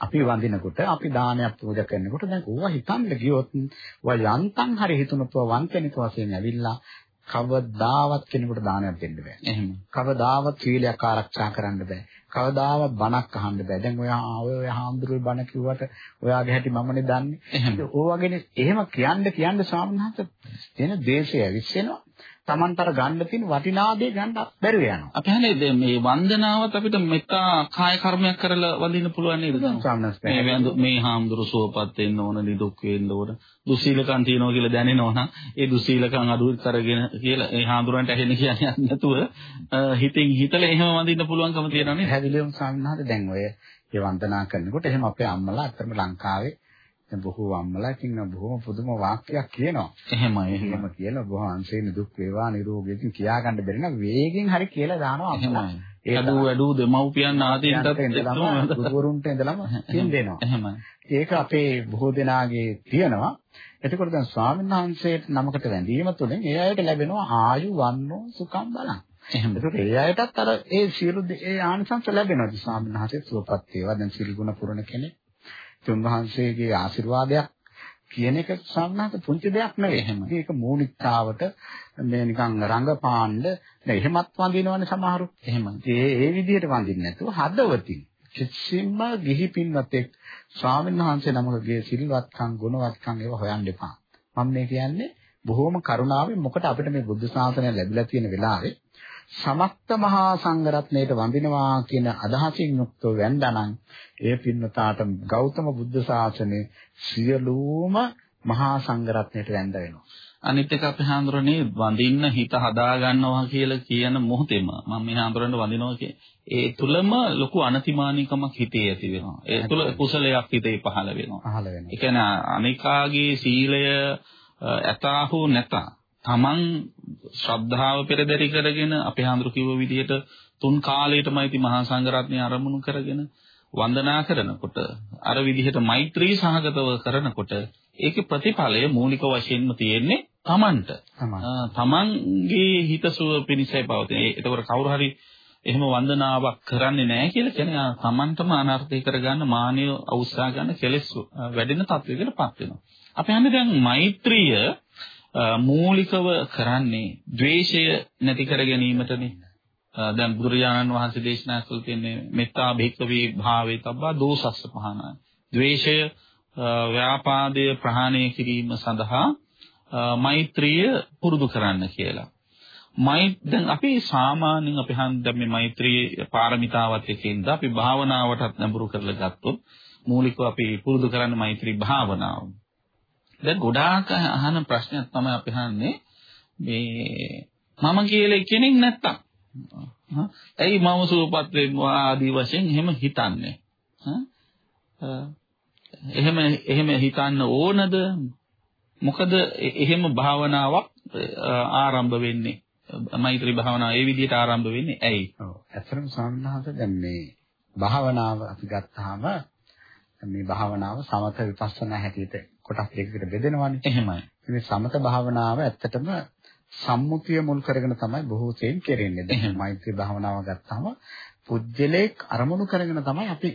අපි වඳිනකොට අපි දානයක් පූජා කරනකොට දැන් ඕවා හිතන්න ගියොත් ඔය යන්තම් හරි හිතුනොත් වංචනික වශයෙන් ඇවිල්ලා කවදාවත් කෙනෙකුට දානයක් දෙන්න බෑ. එහෙම. කවදාවත් සීලයක් ආරක්ෂා කරන්න බෑ. කවදාවත් බණක් අහන්න බෑ. දැන් ඔයා ඔය ඔය හාමුදුරුවෝ බණ කිව්වට ඔයාගේ හැටි මමනේ දන්නේ. ඕ වගේනේ එහෙම කියන්න කියන්න සාමනහත එන දේශය විශ්සෙනවා. Tamanතර ගන්න තියෙන වටිනා දේ ගන්න බැරුව යනවා. අපි හන්නේ මේ වන්දනාවත් අපිට මෙත්තා කාය කර්මයක් කරලා වඳින්න පුළුවන් නේද? මේ මේ හාමුදුරු සුවපත් වෙන්න ඕන, නිදුක් වෙන්න ඕන. දුස්සීලකම් තියනවා කියලා දැනෙනවා නම් ඒ දුස්සීලකම් අඩු කරගෙන කියලා ඒ හාමුදුරන්ට ඇහෙන්න කියන්නේ නැතුව හිතින් හිතලා එහෙම වඳින්න පුළුවන්කම තියෙනවා නේද? හැදිලියම් වහන්සේ දැන් ඔය ඒ වන්දනා කරනකොට එහෙම අපේ අම්මලා අතරම ලංකාවේ දැන් බොහෝ අම්මලා ඉතින් බොහොම පුදුම වාක්‍යයක් කියනවා. එහෙමයි. එහෙම කියලා බොහොම අංශේන දුක් වේවා නිරෝගී ඉතින් කියා ගන්න බැරි නම් වේගෙන් හරි කියලා දානවා අම්මලා. ඒ අඩු අඩු දෙමව්පියන් ආදීන්ටත් ඉඳලම ගුරුවරුන්ට ඉඳලම තින් දෙනවා. එහෙමයි. ඒක අපේ බොහෝ දෙනාගේ තියෙනවා. එතකොට දැන් ස්වාමීන් වහන්සේට නමකට වැඳීම තුළින් ඒ අයට ලැබෙනවා ආයු වන්නෝ සුඛම් බලං. එහෙම. ඒකට ඒ අයටත් අර ඒ සියලු ඒ ආනිසංස ලැබෙනවා. ස්වාමීන් වහන්සේ සුවපත් වේවා. දැන් සිල් ගුණ පුරණ කෙනෙක්. තුන්වහන්සේගේ ආශිර්වාදයක් කියන එක සම්මාත පුංචි දෙයක් නෙවෙයි. එහෙම. ඒක මූලිකාවට මේ නිකන් රංගපාන්න නෑ එහෙමත් වඳිනවනේ සමහරු. එහෙම. ඒ ඒ විදිහට වඳින්නේ නැතුව හදවතින් කිසිම ගිහි පින්වතෙක් ස්වාමීන් වහන්සේ නමකගේ සිල්වත්කම් ගුණවත්කම් ඒවා හොයන්න එපා. මම මේ කියන්නේ බොහොම කරුණාවෙන් මොකට අපිට මේ බුද්ධ ශාසනය ලැබිලා තියෙන වෙලාවේ සමස්ත මහා සංඝරත්නයට වඳිනවා කියන අදහසින් යුක්තව වැඳනනම් ඒ පින්නතාට ගෞතම බුද්ධ ශාසනයේ සියලුම මහා සංඝරත්නයට වැඳ වෙනවා. අනිත් එක අපි හඳුරන්නේ වඳින්න හිත හදා ගන්නවා කියලා කියන මොහොතේම මම මේ හඳුරන්න වඳිනවා කිය. ඒ තුලම ලොකු අනතිමානීකමක් හිතේ ඇති වෙනවා. ඒ තුල කුසලයක් හිතේ පහළ වෙනවා. පහළ වෙනවා. ඒ කියන්නේ අනිකාගේ සීලය ඇතාහු නැතා තමන් ශ්‍රද්ධාව පෙරදරි කරගෙන අපේ හඳුරු කිව්ව විදිහට තුන් කාලයටමයිති මහා සංඝරත්නය ආරමුණු කරගෙන වන්දනා කරනකොට අර විදිහට මෛත්‍රී සහගතව කරනකොට ඒකේ ප්‍රතිඵලය මූලික වශයෙන්ම තියෙන්නේ තමන්ට. තමන්ගේ හිතසුව පිණිසයි පවතින. ඒකවල කවුරු හරි එහෙම වන්දනාවක් කරන්නේ නැහැ කියලා කියන්නේ තමන්ටම අනර්ථය කරගන්න මානය අවශ්‍ය ගන්න කෙලෙස් වැඩෙන තත්වයකටපත් වෙනවා. අපි හන්නේ දැන් මෛත්‍රිය මූලිකව කරන්නේ ද්වේෂය නැති කර ගැනීමටනේ. දැන් බුදුරජාණන් වහන්සේ දේශනා කළ තියෙන්නේ මෙත්තා භික්ඛවේ භාවේ තබ්බා දෝසස්ස පහන. ද්වේෂය ව්‍යාපාදය ප්‍රහාණය කිරීම සඳහා මෛත්‍රිය පුරුදු කරන්න කියලා. මයි දැන් අපි සාමාන්‍යයෙන් අපි හන්ද මේ මෛත්‍රී පාරමිතාවත් එක්කින්ද අපි භාවනාවටත් නඹුරු කරලා ගත්තොත් මූලිකව අපි පුරුදු කරන්නේ මෛත්‍රී භාවනාව. දැන් ගොඩාක් අහන ප්‍රශ්නයක් තමයි අපි අහන්නේ. මේ මම කියලා කෙනෙක් නැත්තම්. ඇයි මම සූපත් වෙනවා ආදී වශයෙන් එහෙම හිතන්නේ? එහෙම එහෙම හිතන්න ඕනද? මොකද එහෙම භාවනාවක් ආරම්භ වෙන්නේ? මෛත්‍රී භාවනාව ඒ විදිහට ආරම්භ වෙන්නේ ඇයි? ඔව්. ඇත්තටම සම්හාත දැන් මේ භාවනාව අපි ගත්තාම මේ භාවනාව සමත විපස්සනා හැටියට කොටස් දෙකකට බෙදෙනවානේ. එහෙමයි. මේ සමත භාවනාව ඇත්තටම සම්මුතිය මුල් කරගෙන තමයි බොහෝ සෙයින් කෙරෙන්නේ. දැන් මෛත්‍රී භාවනාව ගත්තාම පුජ්‍යලේක් අරමුණු කරගෙන තමයි අපි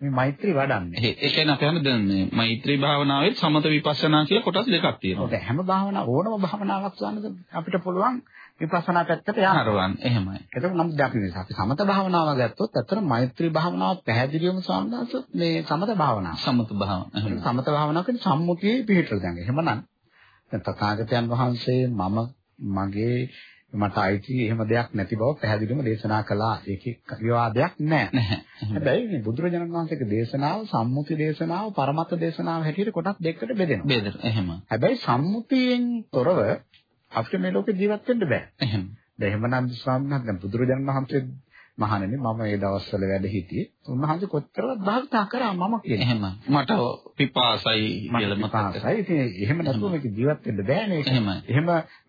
මේ මෛත්‍රී වඩන්නේ. ඒ කියන්නේ අපි දැන් මේ මෛත්‍රී භාවනාවේ සමත විපස්සනා කියලා කොටස් දෙකක් තියෙනවා. හැම භාවනාව ඕනම භාවනාවක් ගන්න අපිට පුළුවන් විපස්සනා පැත්තට. හරවන් එහෙමයි. එතකොට නම් අපි අපි සමත භාවනාව ගත්තොත් ඇත්තට මෛත්‍රී භාවනාව පැහැදිලිවම සම්බන්ධ මේ සමත භාවනාව. සමත භාවනාව. සමත භාවනාව කියන්නේ සම්මුතියේ පිහිටල දැන්. එහෙමනම් දැන් තථාගතයන් වහන්සේ මම මගේ මට අයිති එහෙම දෙයක් නැති බව පැහැදිලිවම දේශනා කළා. ඒකේ විවාදයක් නැහැ. හැබැයි මේ බුදුරජාණන් වහන්සේගේ දේශනාව සම්මුති දේශනාව, පරමත්ත දේශනාව හැටියට කොටස් දෙකකට බෙදෙනවා. බෙදෙනවා. එහෙම. හැබැයි සම්මුතියෙන් තොරව අපිට මේ ලෝකේ ජීවත් වෙන්න බෑ. එහෙම. දැන් එහෙමනම් ස්වාමීන් වහන්සේ දැන් බුදුරජාණන් වහන්සේ මහණෙනි මම ඒ දවස්වල වැඩ හිටියේ. උන්වහන්සේ කොච්චරවත් භාවිතා කරා මම කියන්නේ. එහෙම. මට පිපාසයි කියලා මතකයි. ඉතින් එහෙම නැතුව මේක ජීවත් වෙන්න බෑනේ. එහෙම. එහෙම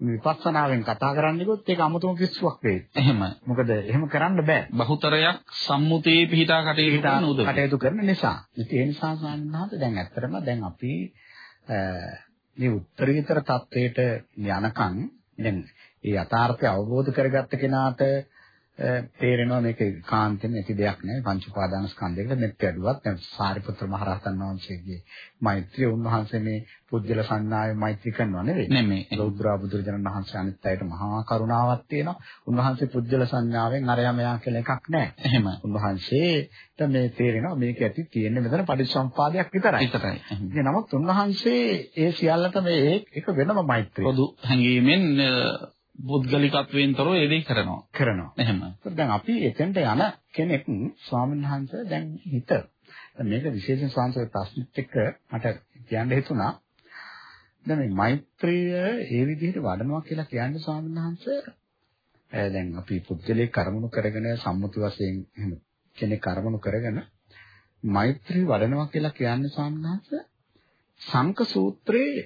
විපස්සනාවෙන් කතා කරන්නකොත් ඒක අමුතුම කිස්සුවක් වෙයි. එහෙම. මොකද එහෙම කරන්න බෑ. බහුතරයක් සම්මුතියේ පිහිටා කටයුතු කරන උදව්. කටයුතු කරන නිසා. ඉතින් ඒ නිසා ස්වාමීන් වහන්සේ දැන් ඇත්තටම දැන් අපි මේ උත්තරීතර தത്വයට යනකම් දැන් ඒ යථාර්ථය අවබෝධ කරගත්ත කෙනාට තේරෙනවා මේක කාන්තෙන් නැති දෙයක් නෑ පංච උපාදාන ස්කන්ධයකට මෙත් ඇදුවත් දැන් සාරිපුත්‍ර මහ රහතන් වහන්සේගේ මෛත්‍රිය උන්වහන්සේ මේ පුජ්‍යල සංඥාවේ මෛත්‍රී කරනවා නෙවෙයි. නෙමෙයි. ලෞතර බුදුරජාණන් වහන්සේ අනිත් අයට මහා කරුණාවක් තියෙනවා. උන්වහන්සේ පුජ්‍යල සංඥාවෙන් අරයා මෙයා කියලා එකක් නෑ එහෙම. උන්වහන්සේට මේ තේරෙනවා මේක ඇති තියෙන්නේ මෙතන පටිච්චසමුපාදයක් විතරයි. විතරයි. නමුත් උන්වහන්සේ ඒ සියල්ලට මේ ඒක වෙනම මෛත්‍රිය. පොදු හැඟීමෙන් පුද්ගලිකත්වයෙන් තොරව ඒ දේ කරනවා. කරනවා. එහෙම. දැන් අපි එතෙන්ට යන කෙනෙක් ස්වාමීන් වහන්සේ දැන් හිත මේක විශේෂයෙන් ස්වාමීන් ප්‍රශ්නෙත් එක්ක මට කියන්න හිතුණා. දැන් මේ මෛත්‍රිය ඒ විදිහට වඩනවා කියලා කියන්නේ ස්වාමීන් වහන්සේ දැන් අපි පුද්ගලික කර්මණු කරගෙන සම්මුති වශයෙන් එහෙම කෙනෙක් කර්මණු කරගෙන මෛත්‍රී වඩනවා කියලා කියන්නේ ස්වාමීන් වහන්සේ සංක සූත්‍රයේ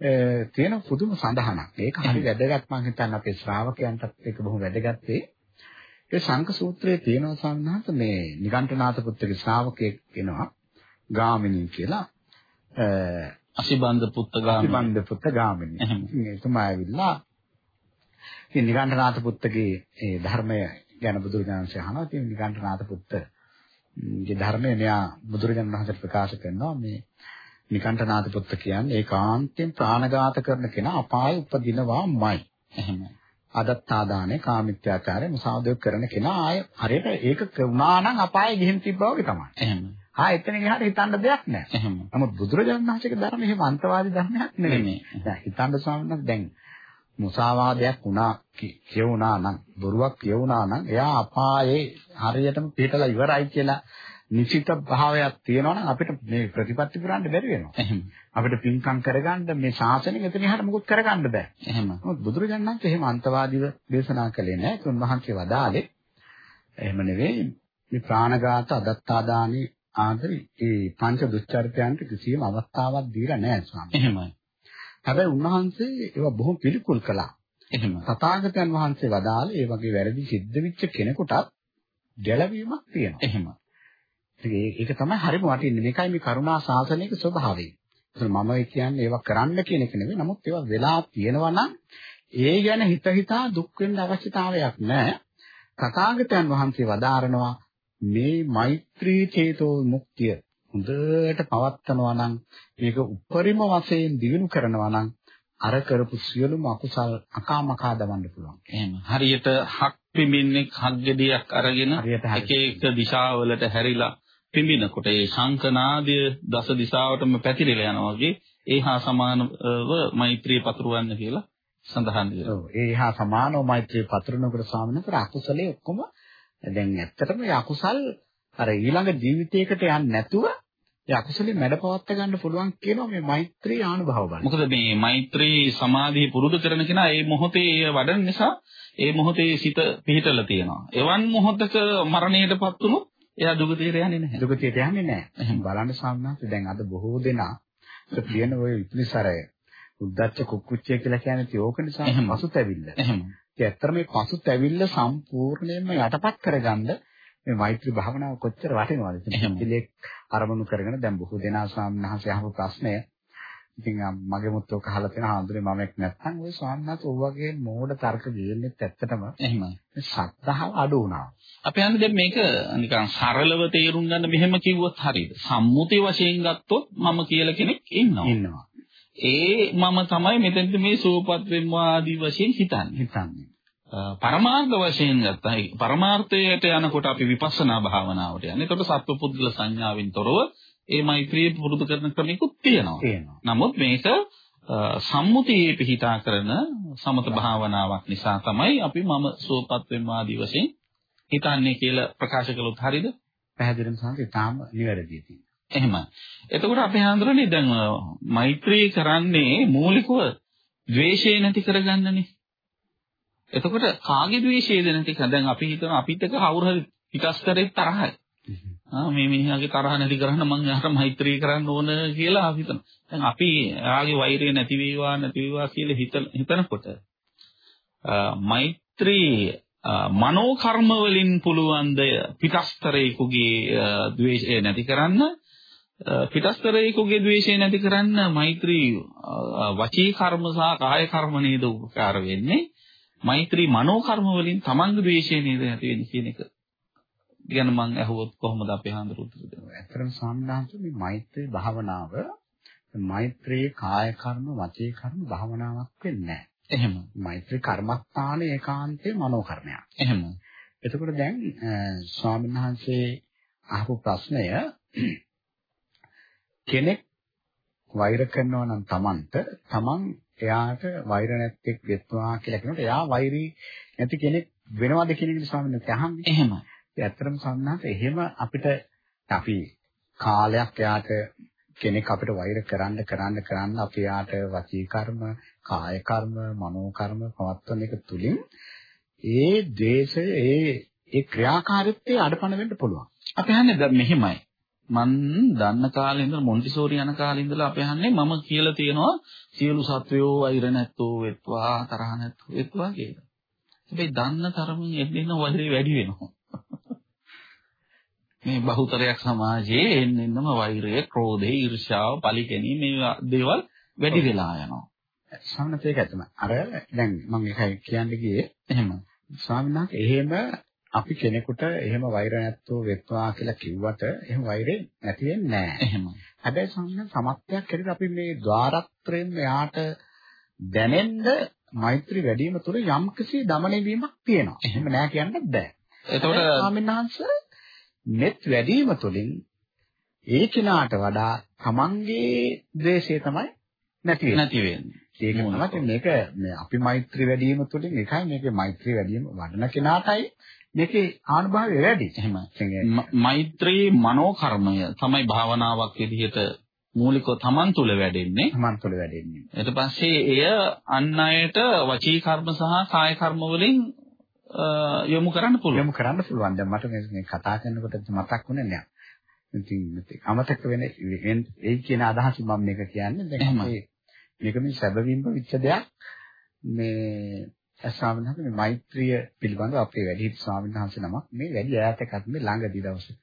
තියෙන පුදුම සඳහනක්. ඒක හරි වැදගත් මම හිතන්නේ අපේ ශ්‍රාවකයන්ටත් ඒක බොහොම වැදගත් වෙයි. ඒ සංක සූත්‍රයේ තියෙනවා සම්හත මේ නිගණ්ඨනාථ පුත්‍රගේ ශ්‍රාවකයෙක් වෙනවා ගාමිණී කියලා. අසිබන්ද පුත්ත ගාමිණී. අසිබන්ද පුත්ත ගාමිණී. එතුමා ඇවිල්ලා ඉතින් නිගණ්ඨනාථ පුත්තගේ ඒ ධර්මය ගැන බුදුරජාණන් වහන්සේ අහනවා. ඉතින් නිගණ්ඨනාථ පුත්තගේ ධර්මය මෙයා බුදුරජාණන් වහන්සේට ප්‍රකාශ කරනවා මේ නිකණ්ඨනාථ පුත්ත කියන්නේ ඒකාන්තයෙන් ප්‍රාණඝාත කරන කෙනා අපාය උපදිනවාමයි. එහෙම. අදත්තාදානේ කාමිත්‍යාචාරය මුසාවදෝ කරන කෙනා ආය හරියට ඒක වුණා නම් අපායේ ගිහින් තිබ්බා වගේ තමයි. එහෙම. ආ එතනින් එහාට හිතන්න දෙයක් නැහැ. එහෙම. නමුත් බුදුරජාණන් වහන්සේගේ ධර්ම එහෙම අන්තවාදී ධර්මයක් නෙමෙයි. දැන් හිතන්න ස්වාමීන් වහන්සේ දැන් මුසාවාදයක් වුණා කියවුණා නම් බොරුවක් කියවුණා නම් එයා අපායේ හරියටම පිටලා ඉවරයි කියලා නිශ්චිත භාවයක් තියෙනවා නම් අපිට මේ ප්‍රතිපත්ති පුරන්න බැරි වෙනවා. එහෙම. අපිට පින්කම් කරගන්න මේ ශාසනයෙන් එතන එහාට මොකුත් කරගන්න බෑ. එහෙම. මොකද බුදුරජාණන් වහන්සේ එහෙම අන්තවාදීව දේශනා කළේ නෑ. උන්වහන්සේ වදාළේ එහෙම නෙවෙයි මේ ප්‍රාණඝාත අදත්තාදානී ආදී ඒ පංච දුස්චරිතයන්ට කිසියම් අවස්ථාවක් දීලා නෑ ස්වාමී. එහෙමයි. හැබැයි උන්වහන්සේ ඒවා බොහොම පිළිකුල් කළා. එහෙම. තථාගතයන් වහන්සේ වදාළේ ඒ වගේ වැරදි සිද්ධ වෙච්ච කෙනෙකුටත් ගැළවීමක් තියෙනවා. එහෙම. ඒක තමයි හරිම වටින්නේ. මේකයි මේ කරුණා ශාසනයක ස්වභාවය. මම කියන්නේ ඒවා කරන්න කියන එක නෙවෙයි. නමුත් ඒවා වෙලා තියෙනවා නම් ඒ ගැන හිත හිතා දුක් වෙන්න අවශ්‍යතාවයක් නැහැ. තථාගතයන් වහන්සේ වදාරනවා මේ මෛත්‍රී චේතෝ මුක්තිය හොඳට පවත්නවා නම් මේක උපරිම වශයෙන් දිනු කරනවා නම් අර කරපු සියලුම අකුසල් අකාමකා දවන්න පුළුවන්. එහෙම. හරියට හක් පිඹින්නේ හක් ගෙඩියක් අරගෙන එක එක දිශාවලට හැරිලා පිඹිනකොට ඒ ශංකනාදය දස දිශාවටම පැතිරෙලා යනවා වගේ ඒ හා සමානව මෛත්‍රිය පතුරවන්න කියලා සඳහන් වෙනවා. ඔව් ඒ හා සමානව මෛත්‍රිය පතුරනකොට වහන්සේ අකුසලයේ ඔක්කොම දැන් ඇත්තටම ඒ අකුසල් අර ඊළඟ ජීවිතයකට යන්නේ නැතුව ඒ අකුසලෙ මැඩපවත්ත ගන්න පුළුවන් කියනවා මේ මෛත්‍රී ආනුභව බලය. මොකද මේ මෛත්‍රී සමාධිය පුරුදු කරන කෙනා ඒ මොහොතේ වඩන නිසා ඒ මොහොතේ සිත පිහිටලා තියෙනවා. එවන් මොහොතක මරණයටපත් වුණොත් එයා දුගතියට යන්නේ නැහැ. දුගතියට යන්නේ නැහැ. එහෙනම් බලන්න සම්මාස දැන් අද බොහෝ දෙනා කියන ඔය විපලිසරය උද්දච්ච කුක්කුච්චය කියලා කියන්නේ ඒක නිසා පසුතැවිල්ල. එහෙම. ඒ ඇත්තට මේ පසුතැවිල්ල සම්පූර්ණයෙන්ම යටපත් කරගන්න මේ මෛත්‍රී භාවනාව කොච්චර වටිනවද? පිළිෙක් අරමුණු කරගෙන දැන් බොහෝ දෙනා ස්වාමීන් වහන්සේ අහපු ප්‍රශ්නය ඉතින් මගේ මුත් ඔක අහලා තියෙන ආන්දරේ මම එක් නැත්තම් ওই ස්වාමීනාත් ඔය වගේ මෝඩ තර්ක දෙන්නේ ඇත්තටම එහෙමයි. සත්‍තහව අඩු වුණා. අපි හන්නේ දැන් මේක නිකන් සරලව තේරුම් ගන්න මෙහෙම කිව්වොත් හරියද? සම්මුති වශයෙන් ගත්තොත් මම කියලා කෙනෙක් ඉන්නවා. ඉන්නවා. ඒ මම තමයි මෙතෙන්ද මේ සූපත් වෙම්වා ආදී වශයෙන් හිතන්නේ. හිතන්නේ. පරමාර්ථ වශයෙන් ගත්තා. පරමාර්ථයට යනකොට අපි විපස්සනා භාවනාවට යන්නේ. එතකොට සත්වපුද්ගල සංඥාවෙන් තොරව ඒ මෛත්‍රිය පුරුදු කරන ක්‍රමිකුත් තියෙනවා. නමුත් මේක සම්මුතියේ පිහිටා කරන සමත භාවනාවක් නිසා තමයි අපි මම සුවපත් වෙනවා ආදී වශයෙන් හිතන්නේ කියලා ප්‍රකාශ කළොත් හරියද? පැහැදිලිවම සංකේ තාම නිවැරදියි තියෙනවා. එහෙම. එතකොට අපි හඳුරන්නේ දැන් මෛත්‍රී කරන්නේ මූලිකව ද්වේෂය නැති කරගන්නනේ. එතකොට කාගේ ද්වේෂයද නැති දැන් අපි හිතන අපිත් එක කවුරු හරි පිටස්තරේ තරහයි. ආ මේ මිනිහාගේ තරහ නැති කරන්න මං එයාට මෛත්‍රී කරන්න ඕන කියලා අපි හිතනවා. දැන් අපි එයාගේ වෛරය නැති වේවා නැති වේවා කියලා හිතනකොට මෛත්‍රී මනෝ කර්ම වලින් පුළුවන් ද පිටස්තරේකුගේ ද්වේෂය නැති කරන්න? පිටස්තරේකුගේ ද්වේෂය නැති කරන්න මෛත්‍රී වචී කර්ම සහ කාය කර්ම නේද උපකාර වෙන්නේ? මෛත්‍රී මනෝ කර්ම වලින් තමන්ගේ ද්වේෂය නේද නැති වෙන්නේ කියන එක. ගැන මම අහුවොත් කොහොමද අපේ හාමුදුරු උත්තර දෙන්නේ? ඇත්තටම සම්බන්ධ මේ මෛත්‍රී භාවනාව මෛත්‍රී කාය කර්ම වචී කර්ම භාවනාවක් වෙන්නේ නැහැ. එහෙම. මෛත්‍රී කර්මස්ථාන ඒකාන්තේ මනෝ කර්මයක්. එහෙම. එතකොට දැන් ස්වාමීන් වහන්සේ අහපු ප්‍රශ්නය කෙනෙක් වෛර කරනවා නම් Tamanට Taman එයාට වෛර නැත්තෙක් වෙත්වා කියලා කියනකොට එයා වෛරී නැති කෙනෙක් වෙනවද කියන එක ස්වාමීන් වහන්සේ අහන්නේ. එහෙමයි. ඒ ඇත්තටම සම්හත එහෙම අපිට අපි කාලයක් එයාට කෙනෙක් අපිට වෛර කරන්න කරන්න කරන්න අපි යාට වචී කර්ම, කාය කර්ම, මනෝ කර්ම පවත්වන එක තුලින් ඒ ද්වේෂය ඒ ඒ ක්‍රියාකාරීත්වය අඩපණ වෙන්න පුළුවන්. අපි හන්නේ දැන් මෙහෙමයි. මන් දන්න කාලේ ඉඳලා මොන්ටිසෝරි යන කාලේ ඉඳලා අපි අහන්නේ මම කියලා තියෙනවා සියලු සත්වයෝ වෛර නැත්තෝ වෙත්වා තරහ නැත්තෝ වෙත්වා කියලා. හැබැයි දන්න තරමින් එන්න වෛරය වැඩි වෙනවා. මේ බහුතරයක් සමාජයේ එන්න එන්නම වෛරය, ක්‍රෝධය, ඊර්ෂ්‍යාව, පලිකෙනී මේ දේවල් වැඩි වෙලා යනවා. සමනත ඒක ඇත්තම. අර දැන් මම ඒකයි කියන්න ගියේ එහෙම. ස්වාමීන් වහන්සේ එහෙම අපි කෙනෙකුට එහෙම වෛර නැත්තෝ වෙත්වා කියලා කිව්වට එහෙම වෛරේ නැති වෙන්නේ නැහැ. එහෙම. හැබැයි සම්මත සමත්යක් හැටියට අපි මේ ద్వාරත්‍රයෙන් එයාට දැනෙන්න මෛත්‍රී වැඩිම තුල යම්කිසි දමන වීමක් තියෙනවා. එහෙම නැහැ කියන්න බෑ. එතකොට ස්වාමීන් වහන්සේ මෙත් වැඩි වීම තුළින් ඒ කෙනාට වඩා තමන්ගේ ද්වේෂය තමයි නැති වෙන්නේ. නැති වෙන්නේ. ඒක තමයි මේක මේ අපි මෛත්‍රී වැඩි වීම තුළින් එකයි මේකේ මෛත්‍රී වැඩි වීම වඩන කෙනාටයි මේකේ ආනුභාවය වැඩි. එහෙම. මෛත්‍රී මනෝකර්මය තමයි භාවනාවක් විදිහට මූලිකව Taman තුල වැඩෙන්නේ. Taman තුල වැඩෙන්නේ. ඊට පස්සේ එය අන් අයට වචී කර්ම සහ කාය කර්ම වලින් යොමු කරන්න පුළුවන්. යොමු කරන්න පුළුවන්. දැන් මට මේ කතා කරනකොට මතක් වුණේ නෑ. ඉතින් අමතක වෙන ඒ කියන අදහස මම මේක කියන්නේ. දැන් මේක මේ සැබවින්ම විච්ච දෙයක්. මේ ස්වාමීන් වහන්සේ මේ මෛත්‍රිය පිළිබඳව අපේ වැඩිහිටි ස්වාමීන් වහන්සේ නමක් මේ වැඩි ඈතකත් මේ ළඟදී දවසේ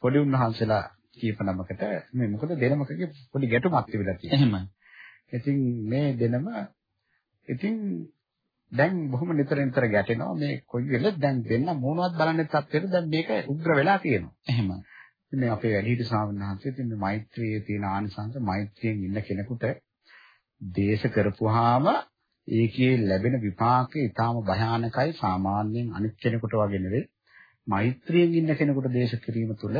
පොඩි උන්වහන්සේලා කීප නමකට මේ මොකද දෙනමකගේ පොඩි ගැටුමක් තිබිලා තියෙනවා. එහෙම. ඉතින් මේ දෙනම ඉතින් දැන් බොහොම නිතර නිතර ගැටෙනවා මේ කොයි වෙලෙත් දැන් දෙන්න මොනවත් බලන්නේ තත්ත්වෙට දැන් මේක උග්‍ර වෙලා තියෙනවා. එහෙම. මේ අපේ වැඩිහිටි ස්වාමීන් වහන්සේ ඉතින් මේ මෛත්‍රියේ තියෙන ආනිසංස මෛත්‍රියෙන් ඉන්න කෙනෙකුට දේශ කරපුවාම ඒකේ ලැබෙන විපාකේ ඊටාම භයානකයි සාමාන්‍යයෙන් අනිත් කෙනෙකුට වගේ නෙවෙයි මෛත්‍රියෙන් ඉන්න කෙනෙකුට දේශ කිරීම තුළ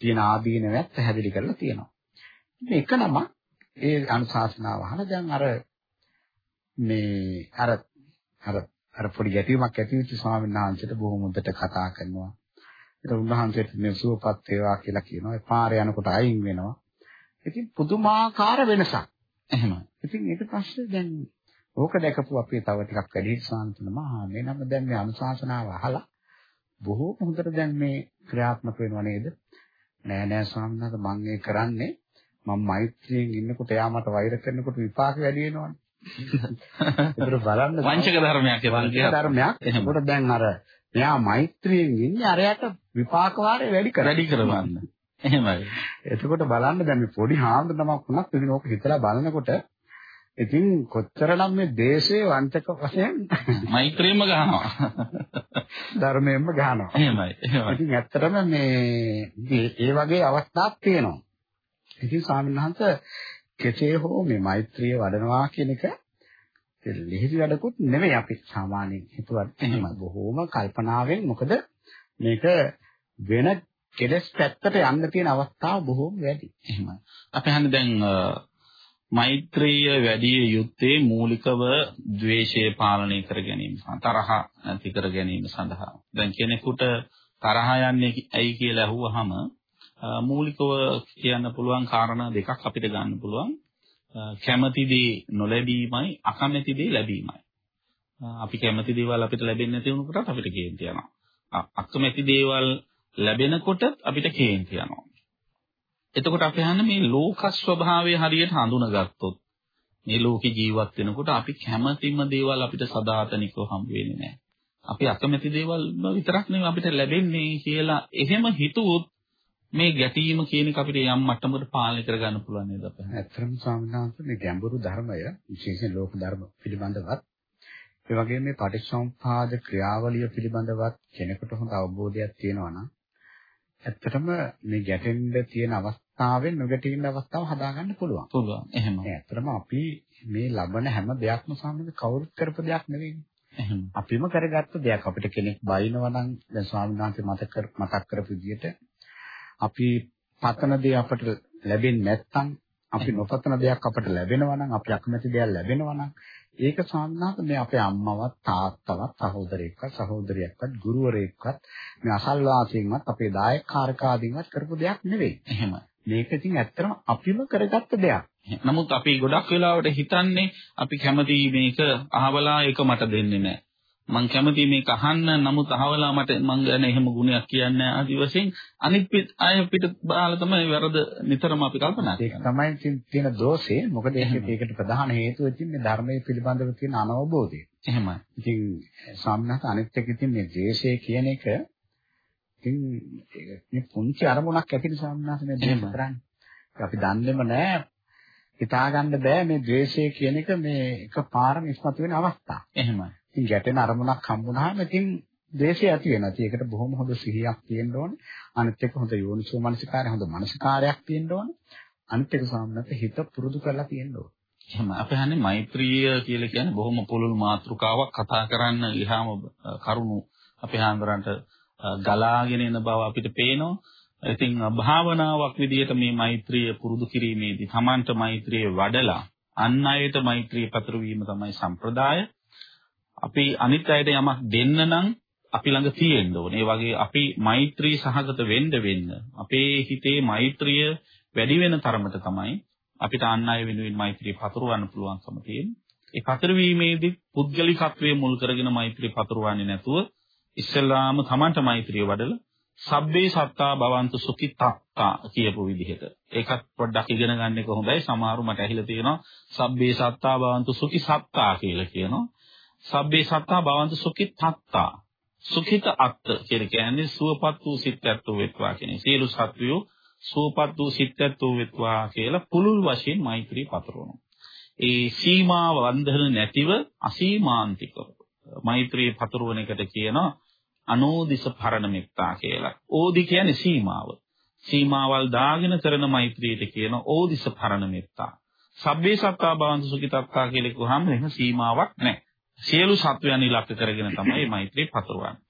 තියෙන ආදීනවත් පැහැදිලි කරලා තියෙනවා. මේක නම ඒ අනුශාසනාව අහලා දැන් අර මේ අර අර අර පොඩි ගැටීමක් ඇති වෙච්ච ස්වාමීන් වහන්සේට බොහොම හොඳට කතා කරනවා. ඒක උන්වහන්සේට මේ සුවපත් වේවා කියලා කියනවා. ඒ පාරේ යනකොට අයින් වෙනවා. ඉතින් පුදුමාකාර වෙනසක්. එහෙම. ඉතින් ඊට පස්සේ දැන් ඕක දැකපු අපි තව ටිකක් වැඩි සාන්තනම ආ මේ නම දැන් මේ අනුශාසනාව අහලා බොහෝ හොඳට දැන් මේ ක්‍රියාත්මක වෙනව නේද? නෑ නෑ ස්වාමීන් වහන්සේ මම ඒ කරන්නේ මම මෛත්‍රියෙන් ඉන්නකොට එයා මට වෛර කරනකොට විපාක වැඩි වෙනවනේ. ඒතර බලන්න වංචක ධර්මයක් වංචක ධර්මයක්. ඒකට දැන් අර මෙයා මෛත්‍රියෙන් ඉන්නේ අරයට විපාක වාරේ වැඩි කර වැඩි කරවන්න. එහෙමයි. එතකොට බලන්න දැන් මේ පොඩි හාමුදුරුවමක් වුණත් ඉතින් ඕක හිතලා බලනකොට ඉතින් කොච්චරනම් මේ දේශයේ වංචක වශයෙන් මෛත්‍රියම ගහනවා. ධර්මයෙන්ම ගහනවා. එහෙමයි. එහෙමයි. ඉතින් ඇත්තටම මේ ඒ වගේ අවස්ථාවක් තියෙනවා. ඉතින් ස්වාමීන් වහන්සේ කෙසේ හෝ මේ මෛත්‍රිය වඩනවා කියන එක ලිහිරි වැඩකුත් නෙමෙයි අපි සාමාන්‍යයෙන් හිතුවත් එහෙම බොහෝම කල්පනාවෙන් මොකද මේක වෙන කෙලස් පැත්තට යන්න තියෙන අවස්ථා බොහෝම වැඩි. එහෙමයි. අපි හන්නේ දැන් මෛත්‍රිය වැඩි යුත්තේ මූලිකව ද්වේෂය පාලනය කර ගැනීම තරහ නැති කර ගැනීම සඳහා. දැන් කෙනෙකුට තරහ යන්නේ ඇයි කියලා අහුවහම මූලිකව කියන්න පුළුවන් කාරණා දෙකක් අපිට ගන්න පුළුවන්. කැමැති දේ නොලැබීමයි අකමැති දේ ලැබීමයි. අපි කැමැති දේවල් අපිට ලැබෙන්නේ නැති වුණොත් අපිට කේන්ති යනවා. අකමැති දේවල් ලැබෙනකොට අපිට කේන්ති යනවා. එතකොට අපි අහන්නේ මේ ලෝක ස්වභාවය හරියට හඳුනාගත්තොත් මේ ලෝකේ ජීවත් වෙනකොට අපි කැමැතිම දේවල් අපිට සදාතනිකව හම්බ වෙන්නේ නැහැ. අපි අකමැති දේවල් විතරක් නෙවෙයි අපිට ලැබෙන්නේ කියලා එහෙම හිතුවොත් මේ ගැටීම කියන එක අපිට යම් මට්ටමකට පාලනය කරගන්න පුළුවන් නේද අපේ? ඇත්තටම ස්වාමීන් වහන්සේ මේ ගැඹුරු ධර්මය විශේෂයෙන් ලෝක ධර්ම පිළිබඳවත් ඒ වගේම මේ පටිච්චසමුප්පාද ක්‍රියාවලිය පිළිබඳවත් කෙනෙකුට හොඳ අවබෝධයක් තියෙනවා නම් ඇත්තටම මේ ගැටෙන්න තියෙන අවස්ථාවෙන් නොගැටෙන්න අවස්ථාව හදාගන්න පුළුවන්. පුළුවන්. එහෙම. ඇත්තටම අපි මේ ලබන හැම දෙයක්ම සාමාන්‍ය කවුරුත් කරපු දෙයක් නෙවෙයි. එහෙම. අපිම කරගත්ත දෙයක්. අපිට කෙනෙක් බයිනවා නම් දැන් ස්වාමීන් වහන්සේ මතක මතක් කරපු විදිහට අපි පතන දේ අපට ලැබෙන්නේ නැත්නම් අපි නොපතන දෙයක් අපට ලැබෙනවා නම් අපි අකමැති දෙයක් ලැබෙනවා නම් ඒක සාමාන්‍යයෙන් මේ අපේ අම්මවත් තාත්තවත් සහෝදරයෙක්වත් සහෝදරියක්වත් ගුරුවරයෙක්වත් මේ අසල්වාසීන්වත් අපේ දායකකාරකාදීන්වත් කරපු දෙයක් නෙවෙයි. එහෙම. මේක ඉතින් ඇත්තටම අපිම කරගත්ත දෙයක්. නමුත් අපි ගොඩක් වෙලාවට හිතන්නේ අපි කැමති මේක අහවලා ඒක මට දෙන්නේ නැහැ. මං කැමති මේක අහන්න නමුත් අහවලා මට මං ගැන එහෙම ගුණයක් කියන්නේ ආදි වශයෙන් අනිත් අය පිට බාලා තමයි වැරද නිතරම අපි කල්පනා ඒක තමයි තියෙන දෝෂේ. මොකද ඒකට ප්‍රධාන හේතුව ඉතින් මේ ධර්මයේ පිළිබඳව තියෙන අනවබෝධය. එහෙමයි. ඉතින් සාමනත් අනිත් එක ඉතින් මේ ද්වේෂය කියන එක ඉතින් මේ පුංචි අරමුණක් ඇතින සාමනත් මේ ද්වේෂ කරන්නේ. අපි දන්නේම නැහැ හිතාගන්න බෑ මේ ද්වේෂය කියන එක මේ එකපාරම ඉස්මතු වෙන අවස්ථා. එහෙමයි. ඉතින් ගැටෙන අරමුණක් හම්බුනහම ඉතින් ද්වේෂය ඇති වෙනවා. ඉතින් ඒකට බොහොම හොඳ සිහියක් තියෙන්න ඕනේ. අනිත් එක හොඳ යෝනිසෝ මනසිකාරය හොඳ මනසිකාරයක් තියෙන්න ඕනේ. අනිත් එක සාමනත හිත පුරුදු කරලා තියෙන්න ඕනේ. එහෙම අපි හන්නේ මෛත්‍රිය කියලා කියන්නේ බොහොම පුළුල් මාතෘකාවක් කතා කරන්න ගියාම කරුණු අපේ හාන්දරන්ට ගලාගෙන එන බව අපිට පේනවා. ඉතින් භාවනාවක් විදිහට මේ මෛත්‍රිය පුරුදු කිරීමේදී Tamanට මෛත්‍රිය වඩලා අන් අයට මෛත්‍රිය පතුරවීම තමයි සම්ප්‍රදාය. අපි අනිත් අයට යමක් දෙන්න නම් අපි ළඟ තියෙන්න ඕනේ. ඒ වගේ අපි මෛත්‍රී සහගත වෙන්න වෙන්න අපේ හිතේ මෛත්‍රිය වැඩි වෙන තරමට තමයි අපිට අන් අය වෙනුවෙන් මෛත්‍රිය පතුරවන්න පුළුවන්කම තියෙන්නේ. ඒ පතරවීමේදී පුද්ගලිකත්වයේ මුල් කරගෙන මෛත්‍රිය පතුරවන්නේ නැතුව ඉස්සෙල්ලාම Tamanට මෛත්‍රිය වඩලා සබ්බේ සත්තා භවන්තු සුඛිතත්තා කියපු විදිහට. ඒකත් පොඩ්ඩක් ඉගෙන ගන්න එක හොඳයි. සමහරු මට ඇහිලා තියෙනවා සබ්බේ සත්තා භවන්තු සුඛි සත්තා කියලා කියනවා. සබ්බේ සත්තා භවන්තු සුඛිතත්තා. සුඛිත අත්ත කියලා කියන්නේ සුවපත් වූ සිත්ත්වෝ වෙත්වා කියන්නේ. සියලු සත්වයෝ සුවපත් වූ සිත්ත්වෝ වෙත්වා කියලා පුළුල් වශයෙන් මෛත්‍රී පතරවනවා. ඒ සීමා වන්දන නැතිව අසීමාන්තිකව මෛත්‍රී පතරවන එකට කියනවා අනෝදිස පරණ මෙත්තා කියලා. ඕදි කියන්නේ සීමාව. සීමාවල් දාගෙන කරන මෛත්‍රියට කියන ඕදිස පරණ මෙත්තා. සබ්බේ සත්තා භවන්තු සුඛිතත්තා කියලා කිව්වහම එහෙම සීමාවක් නැහැ. සියලු සත්වයන් ඉලක්ක කරගෙන තමයි මෛත්‍රිය පතුරවන්නේ.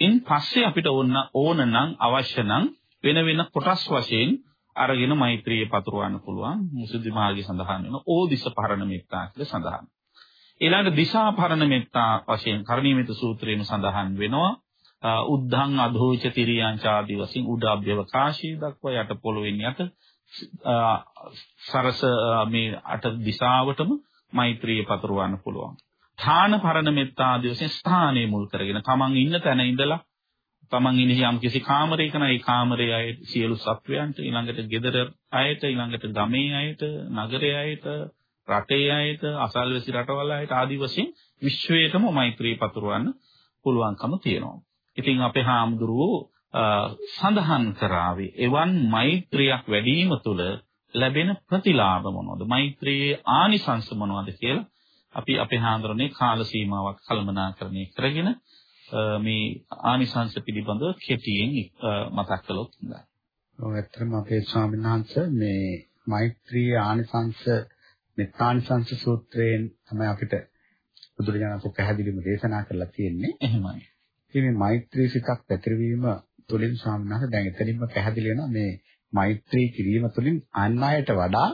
ඉන් පස්සේ අපිට ඕන ඕන නම් අවශ්‍ය නම් වෙන වෙන කොටස් වශයෙන් අරගෙන මෛත්‍රිය පතුරවන්න පුළුවන්. මුසුදි මාර්ගය සඳහන් වෙන ඕදිස පරණ මෙත්තා කියලා සඳහන්. ඊළඟ දිසා පරණ මෙත්තා වශයෙන් කරණීයමිත සූත්‍රයේම සඳහන් වෙනවා. උද්ධං අධෝච තිරියං ආදී වශයෙන් උඩ අභ්‍යවකාශී දක්වා යට පොළොවෙන් යට සරස මේ අට දිශාවටම මෛත්‍රිය පතුරවන්න පුළුවන්. ථාන පරණ මෙත්තා ආදී වශයෙන් ස්ථානයේ මුල් කරගෙන තමන් ඉන්න තැන ඉඳලා තමන් ඉන්නේ යම් කිසි කාමරයක නම් ඒ කාමරයේ අය සියලු සත්වයන්ට ඊළඟට ගෙදර අයට ඊළඟට ගමේ අයට නගරයේ අයට රටේ අයට අසල්වැසි රටවල් අයට ආදී වශයෙන් විශ්වයටම මෛත්‍රී පතුරවන්න පුළුවන්කම තියෙනවා. ඉතින් අපේ හාමුදුරුවෝ සඳහන් කරાવી එවන් මෛත්‍රියක් වැඩිම තුළ ලැබෙන ප්‍රතිලාභ මොනවද? මෛත්‍රියේ ආනිසංස මොනවද කියලා අපි අපේ හාමුදුරනේ කාල සීමාවක් කළමනාකරණය කරගෙන මේ ආනිසංස පිළිබඳව කෙටියෙන් මතක් කළොත් හොඳයි. ඔව් ඇත්තටම අපේ ස්වාමීන් වහන්සේ මේ මෛත්‍රී ආනිසංස මෙත්තානිසංස සූත්‍රයෙන් තමයි අපිට බුදුරජාණන් වහන්සේ පැහැදිලිවම දේශනා කරලා තියෙන්නේ. එහෙමයි. ඉතින් මේ මෛත්‍රී සිතක් පැතිරවීම තුළින් ස්වාමීන් දැන් එතනින්ම පැහැදිලි වෙනවා මේ මෛත්‍රී කිරීම තුළින් අන් අයට වඩා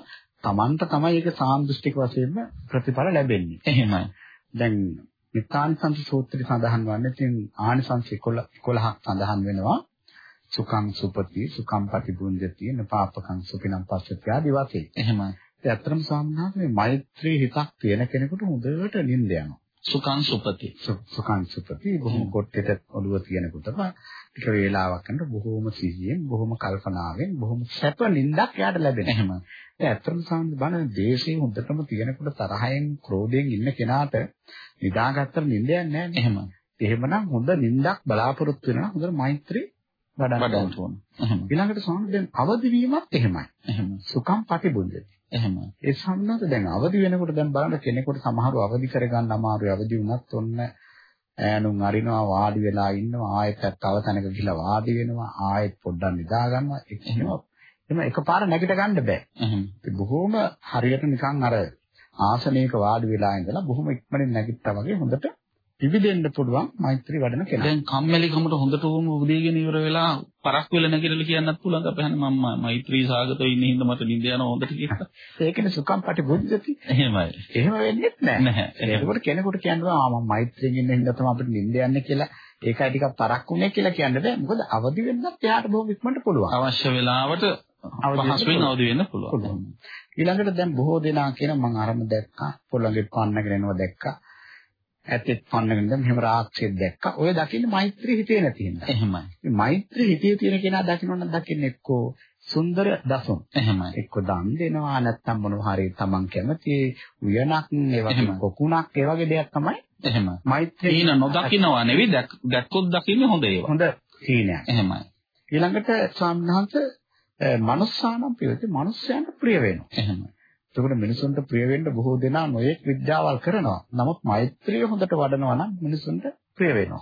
Tamanta තමයි ඒක සාන්දෘෂ්ටික වශයෙන්ම ප්‍රතිඵල ලැබෙන්නේ. එහෙමයි. දැන් නිත්‍යානිසංස සූත්‍රය සඳහන් වන්නේ ඉතින් ආනිසංස 11ක් සඳහන් වෙනවා. සුඛං සුපති සුඛං පටිබුඤ්ජති නපාපකං සුඛිනම් පස්සති ආදී වශයෙන්. එහෙමයි. ඒ අතරම සාමාන්‍යයෙන් මේ මෛත්‍රී හිතක් තියෙන කෙනෙකුට හොඳට නිින්ද යනවා. සුඛං සුපති. සුඛං සුපති. බොහොම කොට්ටෙට ඔළුව තියෙනකොට ටික වේලාවක් යනකොට බොහොම සිහියෙන් බොහොම කල්පනාවෙන් බොහොම සැප නිින්දක් යාට ලැබෙනවා. එහෙම. ඒ ඇත්තටම සාමාන්‍ය බණ දේශේ හොඳටම තියෙනකොට තරහෙන් ක්‍රෝධයෙන් ඉන්න කෙනාට නිදාගත්තට නිින්දයක් නැහැ එහෙම. එහෙමනම් හොඳ නිින්දක් බලාපොරොත්තු වෙනවා හොඳ මෛත්‍රී වඩන්න ඕන. ඊළඟට සාමාන්‍ය දැන් අවදි වීමත් එහෙමයි. එහෙම. සුඛං පටිබුද්ධති එහෙම. ඒ සම්මත දැන් අවදි වෙනකොට දැන් බලන්න කෙනෙකුට සමහරව අවදි කරගන්න අමාරුයි. අවදි වුණත් ඔන්න ඈනුන් අරිනවා වාඩි වෙලා ඉන්නවා ආයෙත් තව තැනක ගිහලා වාඩි වෙනවා ආයෙත් පොඩ්ඩක් නිදා ගන්නවා. එහෙම එහෙම එකපාර නැගිට ගන්න බෑ. එහෙම. බොහොම හරියට නිකන් අර ආසනයක වාඩි වෙලා ඉඳලා බොහොම ඉක්මනින් නැගිට්ටා වගේ හොඳට විවිදෙන්න පුළුවන් මෛත්‍රී වඩන කෙනා. දැන් කම්මැලිකමට හොඳට උවම උදේගෙන ඉවර වෙලා පරක් වෙලා නැගිටලා කියන්නත් පුළුවන් අපේ හන මම මෛත්‍රී සාගතව ඉන්න හින්දා මට නිින්ද යනවා හොඳට කියලා. ඒකනේ සුඛම් පටිබුද්ධති. එහෙමයි. එහෙම වෙන්නේ නැහැ. නැහැ. ඒකෝට කෙනෙකුට කියනවා මම මෛත්‍රියෙන් ඉන්න හින්දා තමයි අපිට නිින්ද යන්නේ කියලා. ඒකයි ටිකක් පරක් වුනේ කියලා කියන්න බෑ. මොකද අවදි වෙන්නත් එයාට බොහොම ඉක්මනට පුළුවන්. අවශ්‍ය වෙලාවට පහසුවෙන් අවදි වෙන්න පුළුවන්. ඊළඟට දැන් බොහෝ දෙනා කියන මම අරම දැක්කා පොළඟේ පන්නගෙන එනවා දැක්කා ඇතෙත් පන්නගෙන දැන් මෙහෙම රාක්ෂියෙක් දැක්කා. ඔය දකින්නේ මෛත්‍රී හිතේ නැති හින්දා. එහෙමයි. මේ මෛත්‍රී හිතේ තියෙන කෙනා දකින්න නම් දකින්නේ එක්කෝ සුන්දර දසුන්. එහෙමයි. එක්කෝ දන් දෙනවා නැත්නම් මොනවා හරි තමන් කැමති උයනක් ඒ වගේ කොකුණක් ඒ වගේ දෙයක් තමයි එහෙමයි. මෛත්‍රී ඊන නොදකින්නවා නෙවෙයි දැක්කොත් දකින්නේ හොඳ ඒවා. හොඳ සීනයක් එහෙමයි. ඊළඟට ස්වාමීන් මනුස්සානම් ප්‍රියති මනුස්සයන්ට ප්‍රිය වෙනවා. එහෙමයි. එතකොට මිනිසුන්ට ප්‍රිය වෙන්න බොහෝ දෙනා නොයෙක් විද්‍යාවල් කරනවා. නමුත් මෛත්‍රිය හොඳට වඩනවා නම් මිනිසුන්ට ප්‍රිය වෙනවා.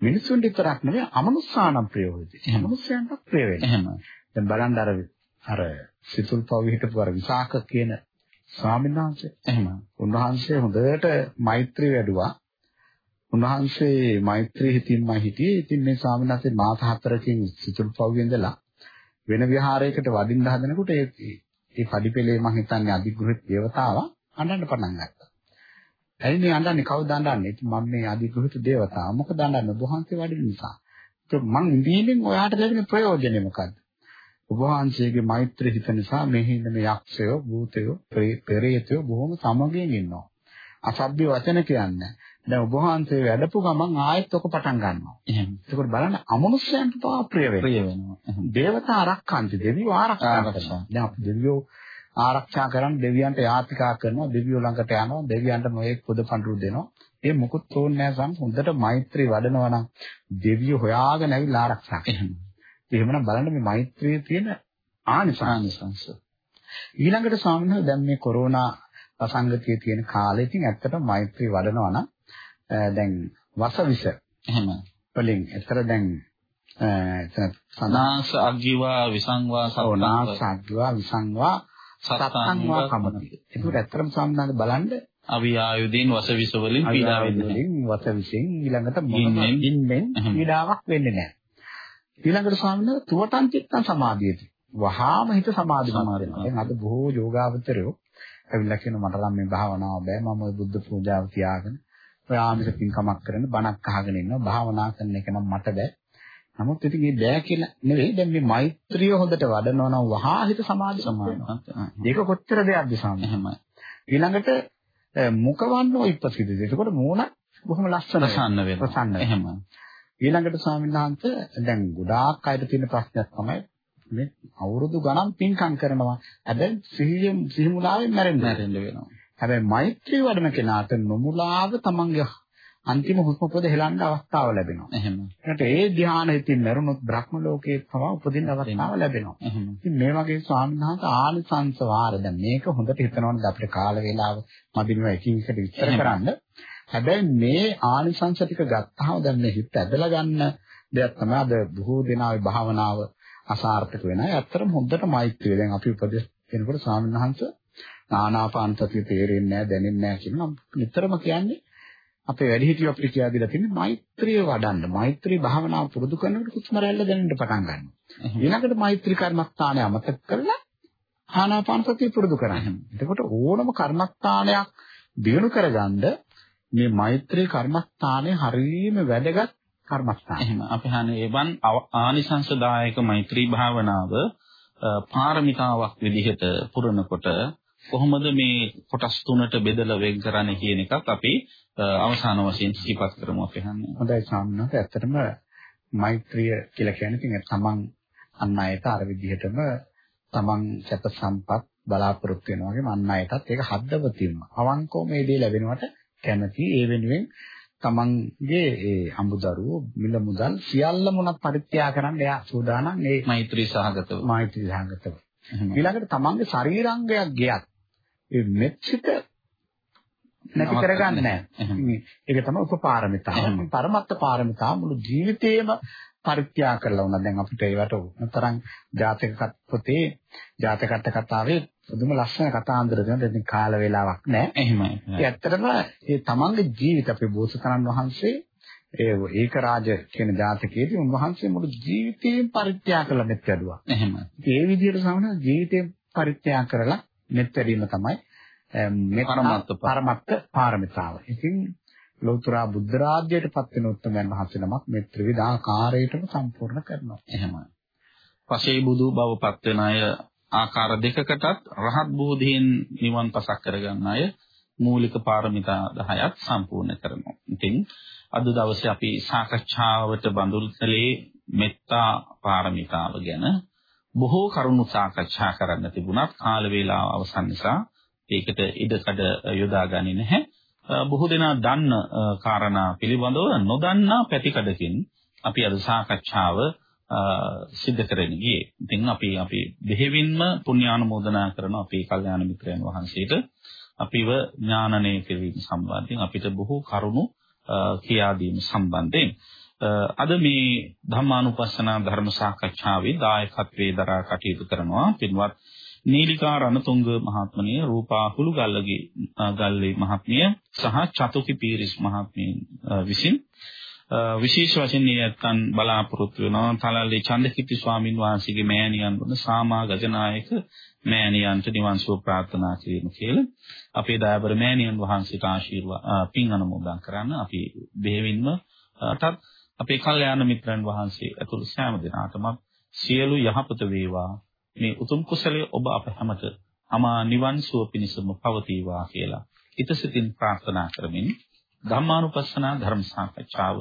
මිනිසුන්ට විතරක් නෙවෙයි අමනුස්සානම් ප්‍රිය වෙති. මනුස්සයන්ට ප්‍රිය වෙනවා. දැන් බලන්න අර අර සිතුල් පව හිටපු අර විසාක කියන ස්වාමීන් වහන්සේ. එහෙමයි. උන්වහන්සේ හොඳට මෛත්‍රිය වැඩුවා. උන්වහන්සේ මෛත්‍රී හිතින්මයි හිටියේ. ඉතින් මේ ස්වාමීන් වහන්සේ මාස හතරකින් සිතුල් පව්වේ ඉඳලා වෙන විහාරයකට වඩින්න හදනකොට ඒ ඒ පඩිපෙළේ මම හිතන්නේ අධිගෘහිත දේවතාවා අඬන්න පටන් ගත්තා. ඇයි මේ අඬන්නේ කවුද අඬන්නේ? ඉතින් මම මේ අධිගෘහිත දේවතාවා මොකද අඬන්නේ? ඔබ වහන්සේ වඩින නිසා. ඒක මං ඉඳීමෙන් ඔයාට ලැබෙන ප්‍රයෝජනේ මොකද්ද? ඔබ වහන්සේගේ මෛත්‍රී හිත නිසා මෙහි ඉන්න මේ යක්ෂයෝ, භූතයෝ, පෙරේතයෝ බොහොම සමගියෙන් ඉන්නවා. අසභ්‍ය වචන කියන්නේ. දැන් ඔබ වහන්සේ වැඩපු ගමන් ආයෙත් ඔක පටන් ගන්නවා. එහෙම. ඒකෝට බලන්න අමනුෂ්‍යයන්ට පවා ප්‍රිය වෙනවා. ප්‍රිය වෙනවා. දේවතා ආරක්ෂාන්ති දෙවියෝ ආරක්ෂා කරනවා. දැන් අපි දෙවියෝ ආරක්ෂා කරන් දෙවියන්ට යාතිකා කරනවා. දෙවියෝ ළඟට යනවා. දෙවියන්ට මොයේ පොද පඬුරු දෙනවා. ඒ මොකුත් ඕනේ නැහැ සම් හොඳට මෛත්‍රී වඩනවා නම් දෙවියෝ හොයාගෙන ඇවිල්ලා ආරක්ෂා කරනවා. එහෙමනම් බලන්න මේ මෛත්‍රියේ තියෙන ආනිසංස. ඊළඟට ස්වාමීන් දැන් මේ කොරෝනා අසංගතියේ තියෙන කාලේ ඉතින් ඇත්තටම මෛත්‍රී වඩනවා නම් දැන් වසවිස එහෙම වලින් එතර දැන් සනාස අග්ගිවා විසංවා සෝනාස අග්ගිවා විසංවා සතංවා කමති. ඒක ඇත්තටම සම්බන්ධ බලන්න අවි ආයුධින් වසවිස වලින් පීඩා වෙන්නේ වසවිසෙන් ඊළඟට ඉන්නෙන් පීඩාවක් වෙන්නේ නැහැ. ඊළඟට ස්වාමීන් වහන්සේ තුවටන් චිත්තං සමාධියති. වහාම හිත සමාධිමත් වෙනවා. දැන් අද බොහෝ යෝගාවචරයෝ ඇවිල්ලා කියන මට නම් මේ භාවනාව බෑ. මම බුද්ධ පූජාව තියාගෙන ඔය ආමිෂ පින්කමක් කරන බණක් අහගෙන ඉන්නවා. භාවනා කරන එක නම් මට බෑ. නමුත් ඉතින් මේ බෑ කියලා නෙවෙයි. දැන් මේ මෛත්‍රිය හොඳට වඩනවා නම් වහා හිත සමාධි සමානවා ඒක කොච්චර දෙයක්ද සාමි? එහෙමයි. ඊළඟට මුඛවන්නෝ ඉපසිතද එතකොට මූණ බොහොම ලස්සන ප්‍රසන්න වෙනවා. එහෙමයි. ඊළඟට ස්වාමීන් වහන්සේ දැන් ගොඩාක් අයට තියෙන ප්‍රශ්නයක් තමයි මේ අවුරුදු ගණන් පින්කම් කරනවා. හැබැයි සිහියෙන් සිහිමුලාවෙන් මැරෙන්න මැරෙන්න වෙනවා. හැබැයි මෛත්‍රී වඩන කෙනාට නොමුලාව තමන්ගේ අන්තිම හුස්ම පොද හෙලන්න අවස්ථාව ලැබෙනවා. එහෙම. ඒකට ඒ ධ්‍යාන හිතින් මරුණොත් බ්‍රහ්ම ලෝකයේ තමයි උපදින්න අවස්ථාව ලැබෙනවා. එහෙම. ඉතින් මේ වගේ ස්වාමීන් වහන්සේ ආනිසංස වාර දැන් මේක හොඳට හිතනවනේ අපිට කාල වේලාව මදිනව එකින් එකට විස්තර කරන්න. හැබැයි මේ ආනිසංස ටික ගත්තාම දැන් මේ හිත ඇදලා ගන්න දෙයක් තමයි අද බොහෝ දෙනාගේ භාවනාව අසාර්ථක වෙන අය ඇත්තටම හොඳට මෛත්‍රිය. දැන් අපි උපදෙස් දෙනකොට ස්වාමීන් වහන්සේ නානාපාන සතිය තේරෙන්නේ නැහැ දැනෙන්නේ නැහැ කියනවා නිතරම කියන්නේ අපේ වැඩිහිටියෝ අපිට කියලා දීලා තියෙන්නේ මෛත්‍රිය වඩන්න. මෛත්‍රී භාවනාව පුරුදු කරනකොට හුස්ම රැල්ල දැනෙන්න පටන් ගන්නවා. ඊළඟට මෛත්‍රී කර්මස්ථානය අමතක කරලා ආනාපාන සතිය පුරුදු කරන්න. එතකොට ඕනම කර්මස්ථානයක් දිනු කරගන්න මේ මෛත්‍රී කර්මස්ථානය හරීම වැදගත් කර්මස්ථාන. එහෙම අපි හන්නේ එවන් ආනිසංසදායක මෛත්‍රී භාවනාව පාරමිතාවක් විදිහට පුරනකොට කොහොමද මේ කොටස් තුනට බෙදලා වෙන් කරන්නේ කියන එකත් අපි අවසාන වශයෙන් සිහිපත් කරමු අපි හන්නේ. හොඳයි සාමනාත ඇත්තටම මෛත්‍රිය කියලා කියන්නේ ඉතින් තමන් අන් අයට අර විදිහටම තමන් සැප සම්පත් බලාපොරොත්තු වෙනවා වගේම අන් අයටත් ඒක හදවතින්ම අවංකව මේ දේ ලැබෙනවට කැමති ඒ වෙනුවෙන් තමන්ගේ ඒ අඹදරුවෝ මිල මුදල් සියල්ලම උනත් පරිත්‍යාග කරන්න එයා සූදානම් ඒ මෛත්‍රී සහගතව මෛත්‍රී සහගතව ඊළඟට තමන්ගේ ශරීරාංගයක් ගියත් ඒ මෙච්චිත නැති කරගන්නේ නැහැ. ඒක තමයි උපපාරමිතාව. පරමත්ත පාරමිතාව මුළු ජීවිතේම පරිත්‍යාග කරලා වුණා. දැන් අපිට ඒවට උතරම් ජාතක පොතේ ජාතකත් කතාවේ පුදුම ලස්සන කතාන්දර. දැන් කාල වේලාවක් නැහැ. එහෙමයි. ඒ ඇත්තටම ඒ තමන්ගේ ජීවිත අපේ බෝසතාණන් වහන්සේ ඒ ඒක රාජ කියන ජාතකයේදී උන්වහන්සේ මුළු ජීවිතේම පරිත්‍යාග කළා මෙත් වැඩුවා. එහෙමයි. ඒ විදිහට සමහර ජීවිතේ පරිත්‍යාග කරලා මෙත් වැඩීම තමයි මේ පරමත්ත පරමත්ත පාරමිතාව. ඉතින් ලෞතර බුද්ධ රාජ්‍යයට පත් වෙන උත්තරමයන් වහන්සේ නමක් මේ ත්‍රිවිධාකාරයටම සම්පූර්ණ කරනවා. එහෙමයි. පසේ බුදු බව පත් වෙන අය ආකාර දෙකකටත් රහත් බෝධියෙන් නිවන් පසක් කරගන්න අය මූලික පාරමිතා 10ක් සම්පූර්ණ කරනවා. ඉතින් අද දවසේ අපි සාකච්ඡාවට බඳුල් කළේ මෙත්තා පාරමිතාව ගැන බොහෝ කරුණු සාකච්ඡා කරන්න තිබුණත් කාල වේලාව අවසන් නිසා ඒකට ඉඩකඩ යොදාගන්නේ නැහැ. බොහෝ දෙනා දන්න කාරණා පිළිබඳව නොදන්නා පැතිකඩකින් අපි අද සාකච්ඡාව සිද්ධ කරගෙන ගියේ. ඉතින් අපි අපි දෙහිවින්ම පුණ්‍යානුමෝදනා කරන අපේ කල්යාණ මිත්‍රයන් වහන්සේට අපිව ඥානනය කිරීම සම්බන්ධයෙන් අපිට බොහෝ කරුණු කියා දීම සම්බන්ධයෙන් අද මේ ධම්මානුපස්සනා ධර්ම සාකච්ඡාවේ දායකත්වයේ දරා කටයුතු කරනවා පින්වත් නීලිකා රණතුංග මහත්මනිය රූපා හුළුගල්ලගේ ගල්ලේ මහත්මිය සහ චතුකි පීරිස් මහත්මිය විසින් විශේෂ වශයෙන් නියත්තන් බලාපොරොත්තු වෙනවා. තලල්ලේ චන්දකිත්ති ස්වාමින් වහන්සේගේ මෑණියන් වන සාමා ගජනායක මෑණියන්ට නිවන් සුව ප්‍රාර්ථනා කිරීම කියලා අපේ දයාබර මෑණියන් වහන්සේට ආශිර්වාද පින් අනුමෝදන් කරන්න අපි බෙහෙවින්ම තත් අපේ කල්යාණ මිත්‍රයන් වහන්සේ ඇතුළු සෑම දෙනාටම සියලු යහපත වේවා. මේ උතුම් කුසලයේ ඔබ අප හැමත අමා නිවන් සුව පිණිසම පවතිවා කියලා ඊටසිතින් ප්‍රාර්ථනා කරමින් ධම්මානුපස්සනා ධර්ම සාකච්ඡාව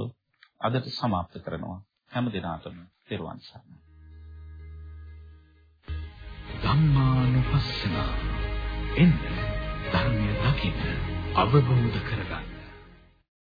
අදට સમાપ્ત කරනවා හැම දිනාටම පෙරවන් සරණයි ධම්මානුපස්සනා එන්න ධර්මය දකින්න අවබෝධ කරගන්න